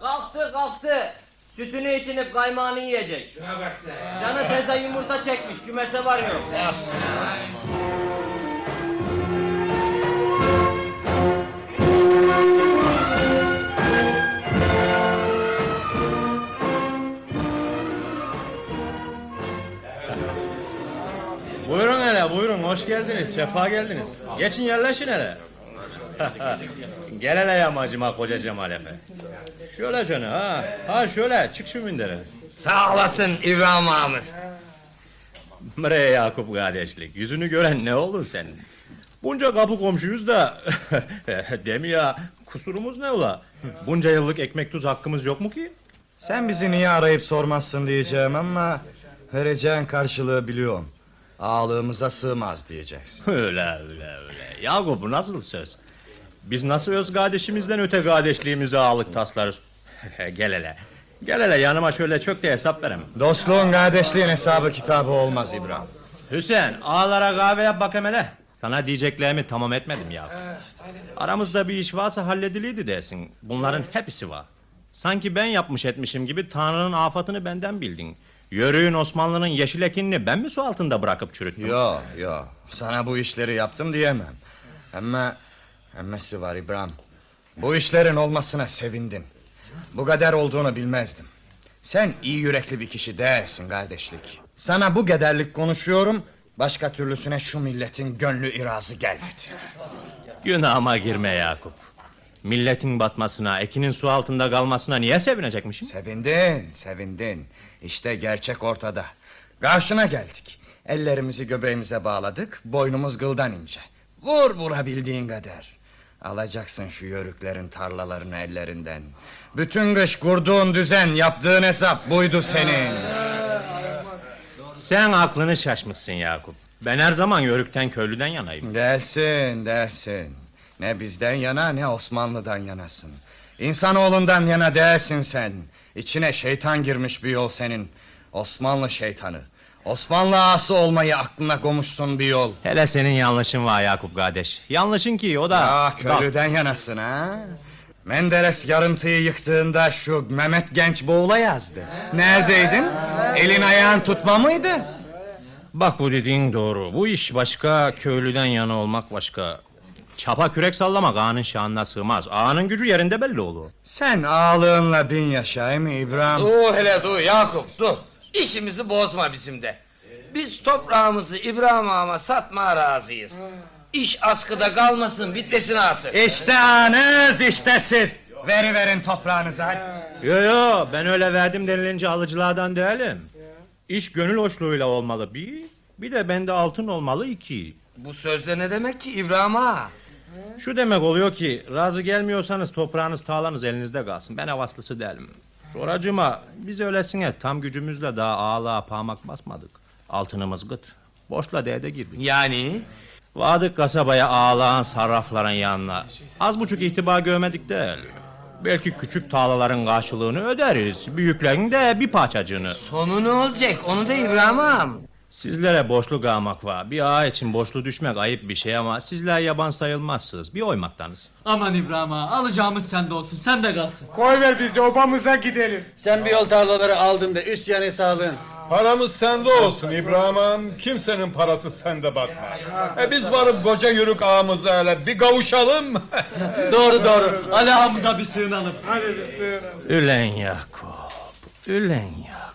Kalktı kalktı. Sütünü içinip kaymağını yiyecek. Şuna bak sen. Canı teze yumurta çekmiş. Kümese varmıyor. Buyurun hele buyurun hoş geldiniz sefa geldiniz. Geçin yerleşin hele. Gel hele yamacıma koca Cemal Efe. Şöyle canı ha. Ha şöyle çık şu mindere. Sağ olasın İbrahim ağamız. Bre Yakup kardeşlik yüzünü gören ne oldu senin? Bunca kapı komşuyuz da Demi ya kusurumuz ne ula? Bunca yıllık ekmek tuz hakkımız yok mu ki? Sen bizi niye arayıp sormazsın diyeceğim ama... ...vereceğin karşılığı biliyorum. Ağlığımıza sığmaz diyeceksin. Öyle öyle öyle. Yakup bu nasıl söz? Biz nasıl öz kardeşimizden öte kardeşliğimize ağlık taslarız? Gel hele. Gel hele yanıma şöyle çök de hesap verem. Dostluğun kardeşliğin hesabı kitabı olmaz İbrahim. Hüseyin ağalara kahve yap bakayım hele. Sana diyeceklerimi tamam etmedim ya. Aramızda bir iş varsa hallediliydi dersin. Bunların hepsi var. Sanki ben yapmış etmişim gibi Tanrı'nın afatını benden bildin. Yörüğün Osmanlı'nın yeşil ekinini ben mi su altında bırakıp çürüttüm? Yo yo sana bu işleri yaptım diyemem. Ama emmesi var İbrahim. Bu işlerin olmasına sevindim. Bu kadar olduğunu bilmezdim. Sen iyi yürekli bir kişi değilsin kardeşlik. Sana bu kadarlık konuşuyorum. Başka türlüsüne şu milletin gönlü irazı gelmedi. Günahıma girme Yakup. Milletin batmasına, ekinin su altında kalmasına niye sevinecekmişim? Sevindin, sevindin. İşte gerçek ortada. Karşına geldik. Ellerimizi göbeğimize bağladık, boynumuz gıldan ince. Vur vurabildiğin kadar. Alacaksın şu yörüklerin tarlalarını ellerinden. Bütün kış kurduğun düzen, yaptığın hesap buydu senin. Sen aklını şaşmışsın Yakup. Ben her zaman yörükten köylüden yanayım. Dersin, dersin. Ne bizden yana ne Osmanlı'dan yanasın. İnsanoğlundan yana değilsin sen. İçine şeytan girmiş bir yol senin. Osmanlı şeytanı. Osmanlı ağası olmayı aklına koymuşsun bir yol. Hele senin yanlışın var Yakup kardeş. Yanlışın ki o da... Ya köylüden yanasın ha. Menderes yarıntıyı yıktığında şu Mehmet Genç boğula yazdı. Neredeydin? Elin ayağın tutma mıydı? Bak bu dediğin doğru. Bu iş başka, köylüden yana olmak başka. Çapa kürek sallamak ağanın şanına sığmaz. Ağanın gücü yerinde belli olur. Sen ağalığınla bin yaşay mı İbrahim? Dur hele dur Yakup dur. İşimizi bozma bizim de. Biz toprağımızı İbrahim Ağam'a satmaya razıyız. İş askıda kalmasın bitmesine atır. İşte anız işte siz. Veri verin toprağınızı hadi. Yo yo ben öyle verdim denilince alıcılardan değilim. İş gönül hoşluğuyla olmalı bir. Bir de bende altın olmalı iki. Bu sözde ne demek ki İbrahim Ağa? Şu demek oluyor ki razı gelmiyorsanız toprağınız tağlanız elinizde kalsın. Ben havaslısı değilim. Soracıma biz öylesine tam gücümüzle daha ağlığa parmak basmadık. Altınımız gıt. Boşla değde girdik. Yani? Vardık kasabaya ağlağın sarrafların yanına. Az buçuk itibar görmedik değil. Belki küçük tağlaların karşılığını öderiz. Büyüklerin de bir parçacığını. Sonu ne olacak onu da İbrahim Ağam. Sizlere borçlu kalmak var. Bir ağa için borçlu düşmek ayıp bir şey ama sizler yaban sayılmazsınız. Bir oymaktanız. Aman İbrahim ağa alacağımız sende olsun sen de kalsın. Koy ver bizi obamıza gidelim. Sen bir yol tarlaları aldın da üst yanı sağlığın. Paramız sende olsun İbrahim'im. Kimsenin parası sende batmaz. E biz varıp koca yürük ağamıza hele bir kavuşalım. doğru doğru. Ali ağamıza bir sığınalım. Hadi bir sığınalım. Ülen Yakup. Ülen Yakup.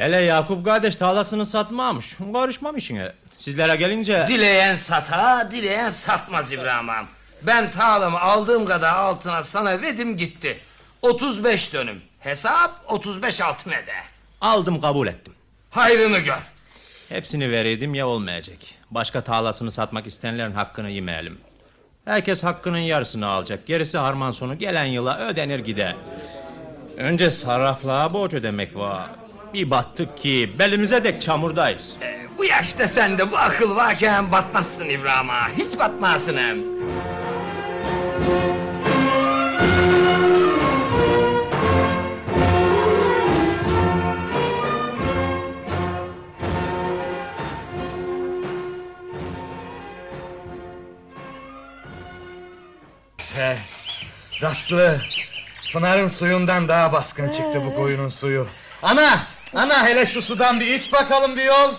Hele Yakup kardeş tağlasını satmamış. Karışmam işine. Sizlere gelince... Dileyen sata, dileyen satmaz İbrahim Ağam. Ben tağlamı aldığım kadar altına sana verdim gitti. 35 dönüm. Hesap 35 altın eder. Aldım kabul ettim. Hayrını gör. Hepsini vereydim ya olmayacak. Başka tağlasını satmak isteyenlerin hakkını yemeyelim. Herkes hakkının yarısını alacak. Gerisi harman sonu gelen yıla ödenir gider. Önce sarraflığa borç ödemek var. Bir battık ki belimize dek çamurdayız. Bu yaşta sende bu akıl varken batmazsın İbrahim Ağa. Hiç batmazsın hem. Güzel, tatlı. Pınarın suyundan daha baskın çıktı bu koyunun suyu. Ana, ana hele şu sudan bir iç bakalım bir yol.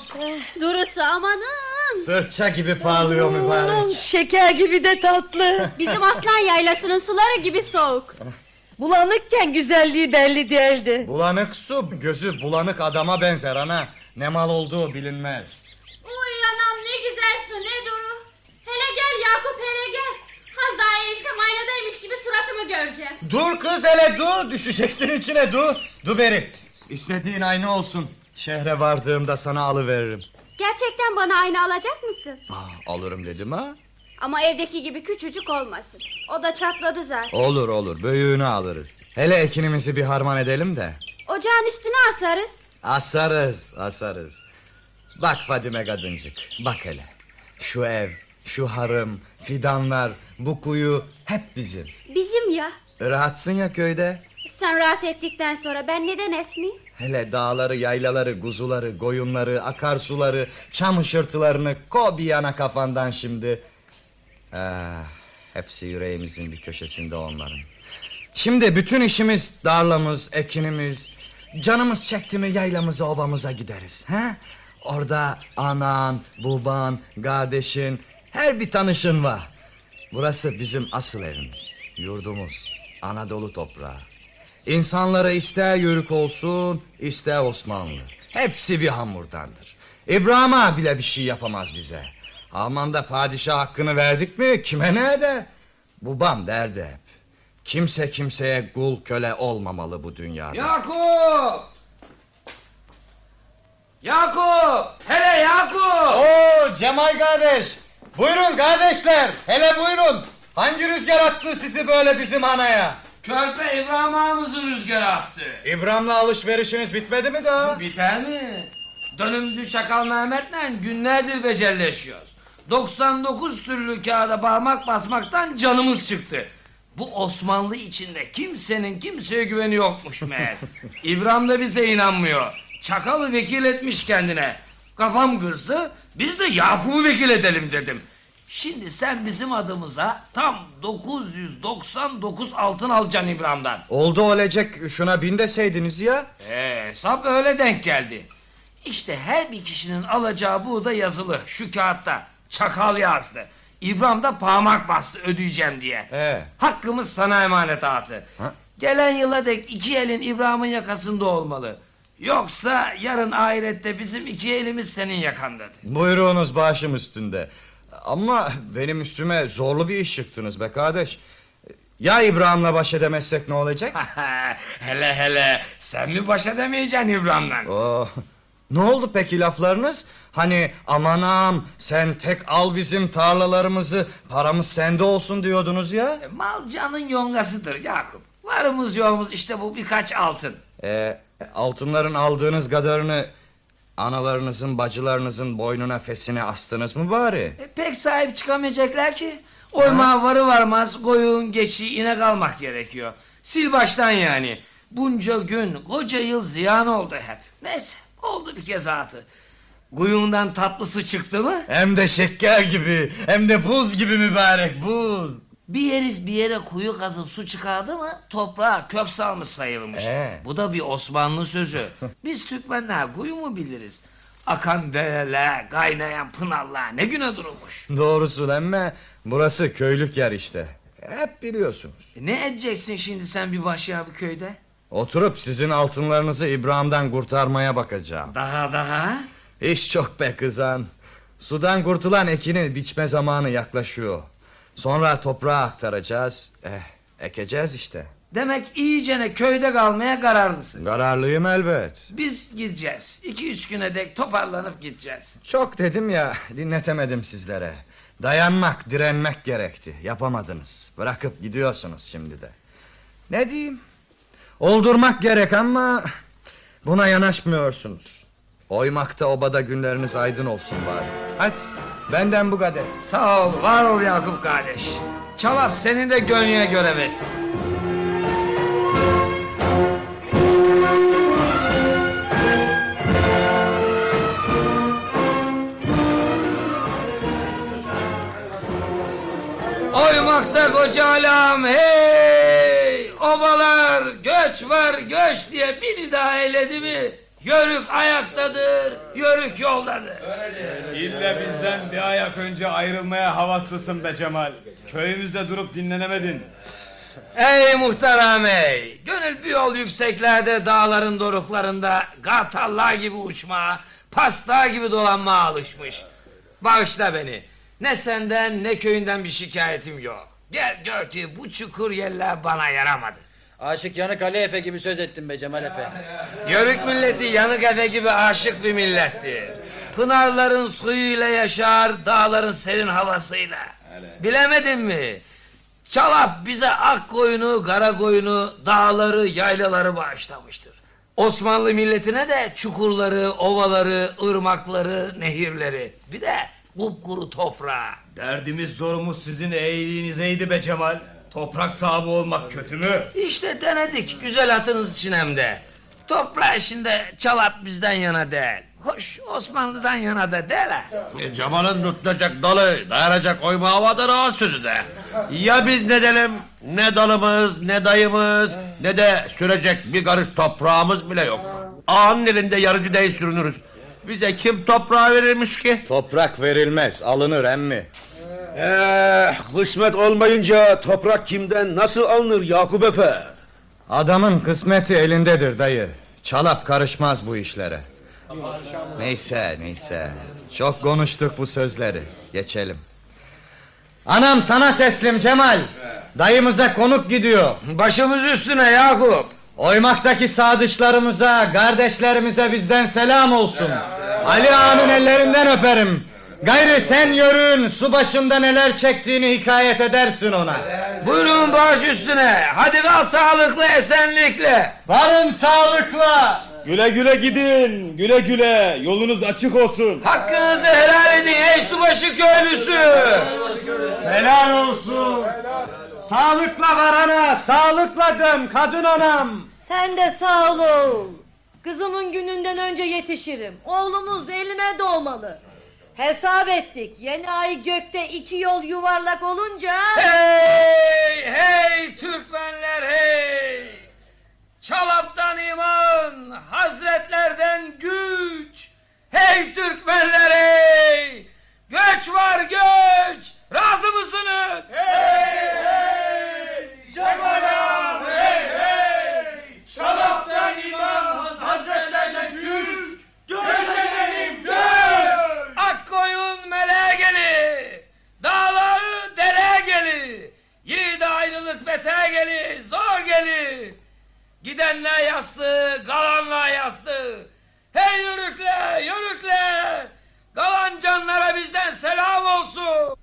Durusu amanın. Sırça gibi parlıyor mübarek. Şeker gibi de tatlı. Bizim aslan yaylasının suları gibi soğuk. Bulanıkken güzelliği belli değildi. Bulanık su, gözü bulanık adama benzer ana. Ne mal olduğu bilinmez. Uy anam ne güzel su ne duru. Hele gel Yakup hele gel. Az daha eğilsem aynadaymış gibi suratımı göreceğim. Dur kız hele dur, düşeceksin içine dur. Dur beri. İstediğin aynı olsun. Şehre vardığımda sana alıveririm. Gerçekten bana aynı alacak mısın? Alırım dedim ha. Ama evdeki gibi küçücük olmasın. O da çatladı zaten. Olur olur, büyüğünü alırız. Hele ekinimizi bir harman edelim de. Ocağın üstüne asarız. Asarız, asarız. Bak Fadime kadıncık, bak hele. Şu ev, şu harım, fidanlar, bu kuyu hep bizim. Bizim ya. Rahatsın ya köyde. Sen rahat ettikten sonra ben neden etmeyeyim? Hele dağları, yaylaları, kuzuları, koyunları, akarsuları, çam ışırtılarını ko bir yana kafandan şimdi. Ah, hepsi yüreğimizin bir köşesinde onların. Şimdi bütün işimiz darlamız, ekinimiz. Canımız çekti mi yaylamıza, obamıza gideriz. He? Orada anan, baban, kardeşin, her bir tanışın var. Burası bizim asıl evimiz, yurdumuz, Anadolu toprağı. İnsanlara ister yörük olsun, ister Osmanlı. Hepsi bir hamurdandır. İbrahim'a bile bir şey yapamaz bize. Alman'da padişah hakkını verdik mi kime ne eder? Babam derdi hep. Kimse kimseye kul köle olmamalı bu dünyada. Yakup! Yakup! Hele Yakup! Oo Cemal kardeş. Buyurun kardeşler. Hele buyurun. Hangi rüzgar attı sizi böyle bizim anaya? Körpe İbrahim ağamızın rüzgarı attı. İbrahim'le alışverişiniz bitmedi mi daha? Biter mi? Dönümcü Çakal Mehmet'le günlerdir becerleşiyoruz. 99 türlü kağıda parmak basmaktan canımız çıktı. Bu Osmanlı içinde kimsenin kimseye güveni yokmuş meğer. İbrahim de bize inanmıyor. Çakalı vekil etmiş kendine. Kafam kızdı. Biz de Yakup'u vekil edelim dedim. Şimdi sen bizim adımıza tam 999 altın alacaksın İbrahim'den. Oldu olacak şuna bin deseydiniz ya. Ee, hesap öyle denk geldi. İşte her bir kişinin alacağı burada yazılı şu kağıtta. Çakal yazdı. İbrahim de parmak bastı ödeyeceğim diye. Ee. Hakkımız sana emanet atı. Gelen yıla dek iki elin İbrahim'in yakasında olmalı. Yoksa yarın ahirette bizim iki elimiz senin yakandadır. Buyruğunuz başım üstünde. Ama benim üstüme zorlu bir iş çıktınız be kardeş. Ya İbrahim'le baş edemezsek ne olacak? hele hele sen mi baş edemeyeceksin İbrahim'le? Oh. Ne oldu peki laflarınız? Hani amanam sen tek al bizim tarlalarımızı paramız sende olsun diyordunuz ya. E, Mal canın yongasıdır Yakup. Varımız yoğumuz işte bu birkaç altın. Ee, altınların aldığınız kadarını analarınızın bacılarınızın boynuna fesine astınız mı bari? E, pek sahip çıkamayacaklar ki. Oyma varı varmaz koyun geçi inek almak gerekiyor. Sil baştan yani. Bunca gün koca yıl ziyan oldu hep. Neyse oldu bir kez atı. Kuyundan tatlısı çıktı mı? Hem de şeker gibi hem de buz gibi mübarek buz. Bir herif bir yere kuyu kazıp su çıkardı mı toprağa kök salmış sayılmış. Ee? Bu da bir Osmanlı sözü. Biz Türkmenler kuyu mu biliriz? Akan dereler, kaynayan pınarlar ne güne durulmuş. Doğrusu emme burası köylük yer işte. Hep biliyorsunuz. E, ne edeceksin şimdi sen bir başya bir köyde? Oturup sizin altınlarınızı İbrahim'den kurtarmaya bakacağım. Daha daha? İş çok be kızan. Sudan kurtulan ekinin biçme zamanı yaklaşıyor. Sonra toprağa aktaracağız. Eh, ekeceğiz işte. Demek iyicene köyde kalmaya kararlısın. Kararlıyım elbet. Biz gideceğiz. İki üç güne dek toparlanıp gideceğiz. Çok dedim ya dinletemedim sizlere. Dayanmak, direnmek gerekti. Yapamadınız. Bırakıp gidiyorsunuz şimdi de. Ne diyeyim? Oldurmak gerek ama buna yanaşmıyorsunuz. Oymakta obada günleriniz aydın olsun bari. Hadi benden bu kadar. Sağ ol, var ol Yakup kardeş. Çalap senin de gönlüne göre versin. Oymakta koca alam hey obalar göç var göç diye bir daha eyledi mi yörük ayaktadır yörük yoldadır. İlle bizden bir ayak önce ayrılmaya havaslısın be Cemal. Köyümüzde durup dinlenemedin. Ey muhterem ey gönül bir yol yükseklerde dağların doruklarında kartallar gibi uçmaya pasta gibi dolanmaya alışmış. Bağışla beni ne senden ne köyünden bir şikayetim yok. Gel gör ki bu çukur yerler bana yaramadı. Aşık yanık Ali Efe gibi söz ettin be Cemal Efe. Yörük milleti yanık efe gibi aşık bir millettir. Pınarların suyuyla yaşar, dağların serin havasıyla. Bilemedin mi? Çalap bize ak koyunu, kara koyunu, dağları, yaylaları bağışlamıştır. Osmanlı milletine de çukurları, ovaları, ırmakları, nehirleri. Bir de kupkuru toprağı. Derdimiz zorumuz sizin iyiliğinizeydi be Cemal. Toprak sahibi olmak kötü mü? İşte denedik güzel hatınız için hem de. Toprağı işinde çalap bizden yana değil. Hoş Osmanlı'dan yana da değil ha. E, Cemal'ın tutulacak dalı, dayanacak oyma havadır ağız sözü de. Ya biz ne delim, ne dalımız, ne dayımız, ne de sürecek bir karış toprağımız bile yok. Ağanın elinde yarıcı değil sürünürüz. Bize kim toprağı verilmiş ki? Toprak verilmez alınır emmi. Eh, kısmet olmayınca toprak kimden nasıl alınır Yakup Efe? Adamın kısmeti elindedir dayı. Çalap karışmaz bu işlere. Neyse neyse. Çok konuştuk bu sözleri. Geçelim. Anam sana teslim Cemal. Dayımıza konuk gidiyor. Başımız üstüne Yakup. Oymaktaki sadıçlarımıza, kardeşlerimize bizden selam olsun. Ali Ağa'nın ellerinden öperim. Gayrı sen yörün su başında neler çektiğini hikayet edersin ona. Buyurun baş üstüne. Hadi kal sağlıklı esenlikle. Varın sağlıkla. Güle güle gidin. Güle güle. Yolunuz açık olsun. Hakkınızı helal edin ey subaşı köylüsü. Helal olsun. Sağlıkla varana, sağlıkla dön kadın anam. Sen de sağ ol oğul. Kızımın gününden önce yetişirim. Oğlumuz elime doğmalı. Hesap ettik. Yeni ay gökte iki yol yuvarlak olunca... Hey! Hey Türkmenler hey! Çalaptan iman, hazretlerden güç. Hey Türkmenler hey! Göç var göç! Razı mısınız? Hey hey! Cemal ağam hey hey! Çalaptan iman, hazretlerden güç. Göç Hastalık beter geli, zor geli. Gidenler yastı, kalanlar yastı. Hey yörükle, yörükle. Kalan canlara bizden selam olsun.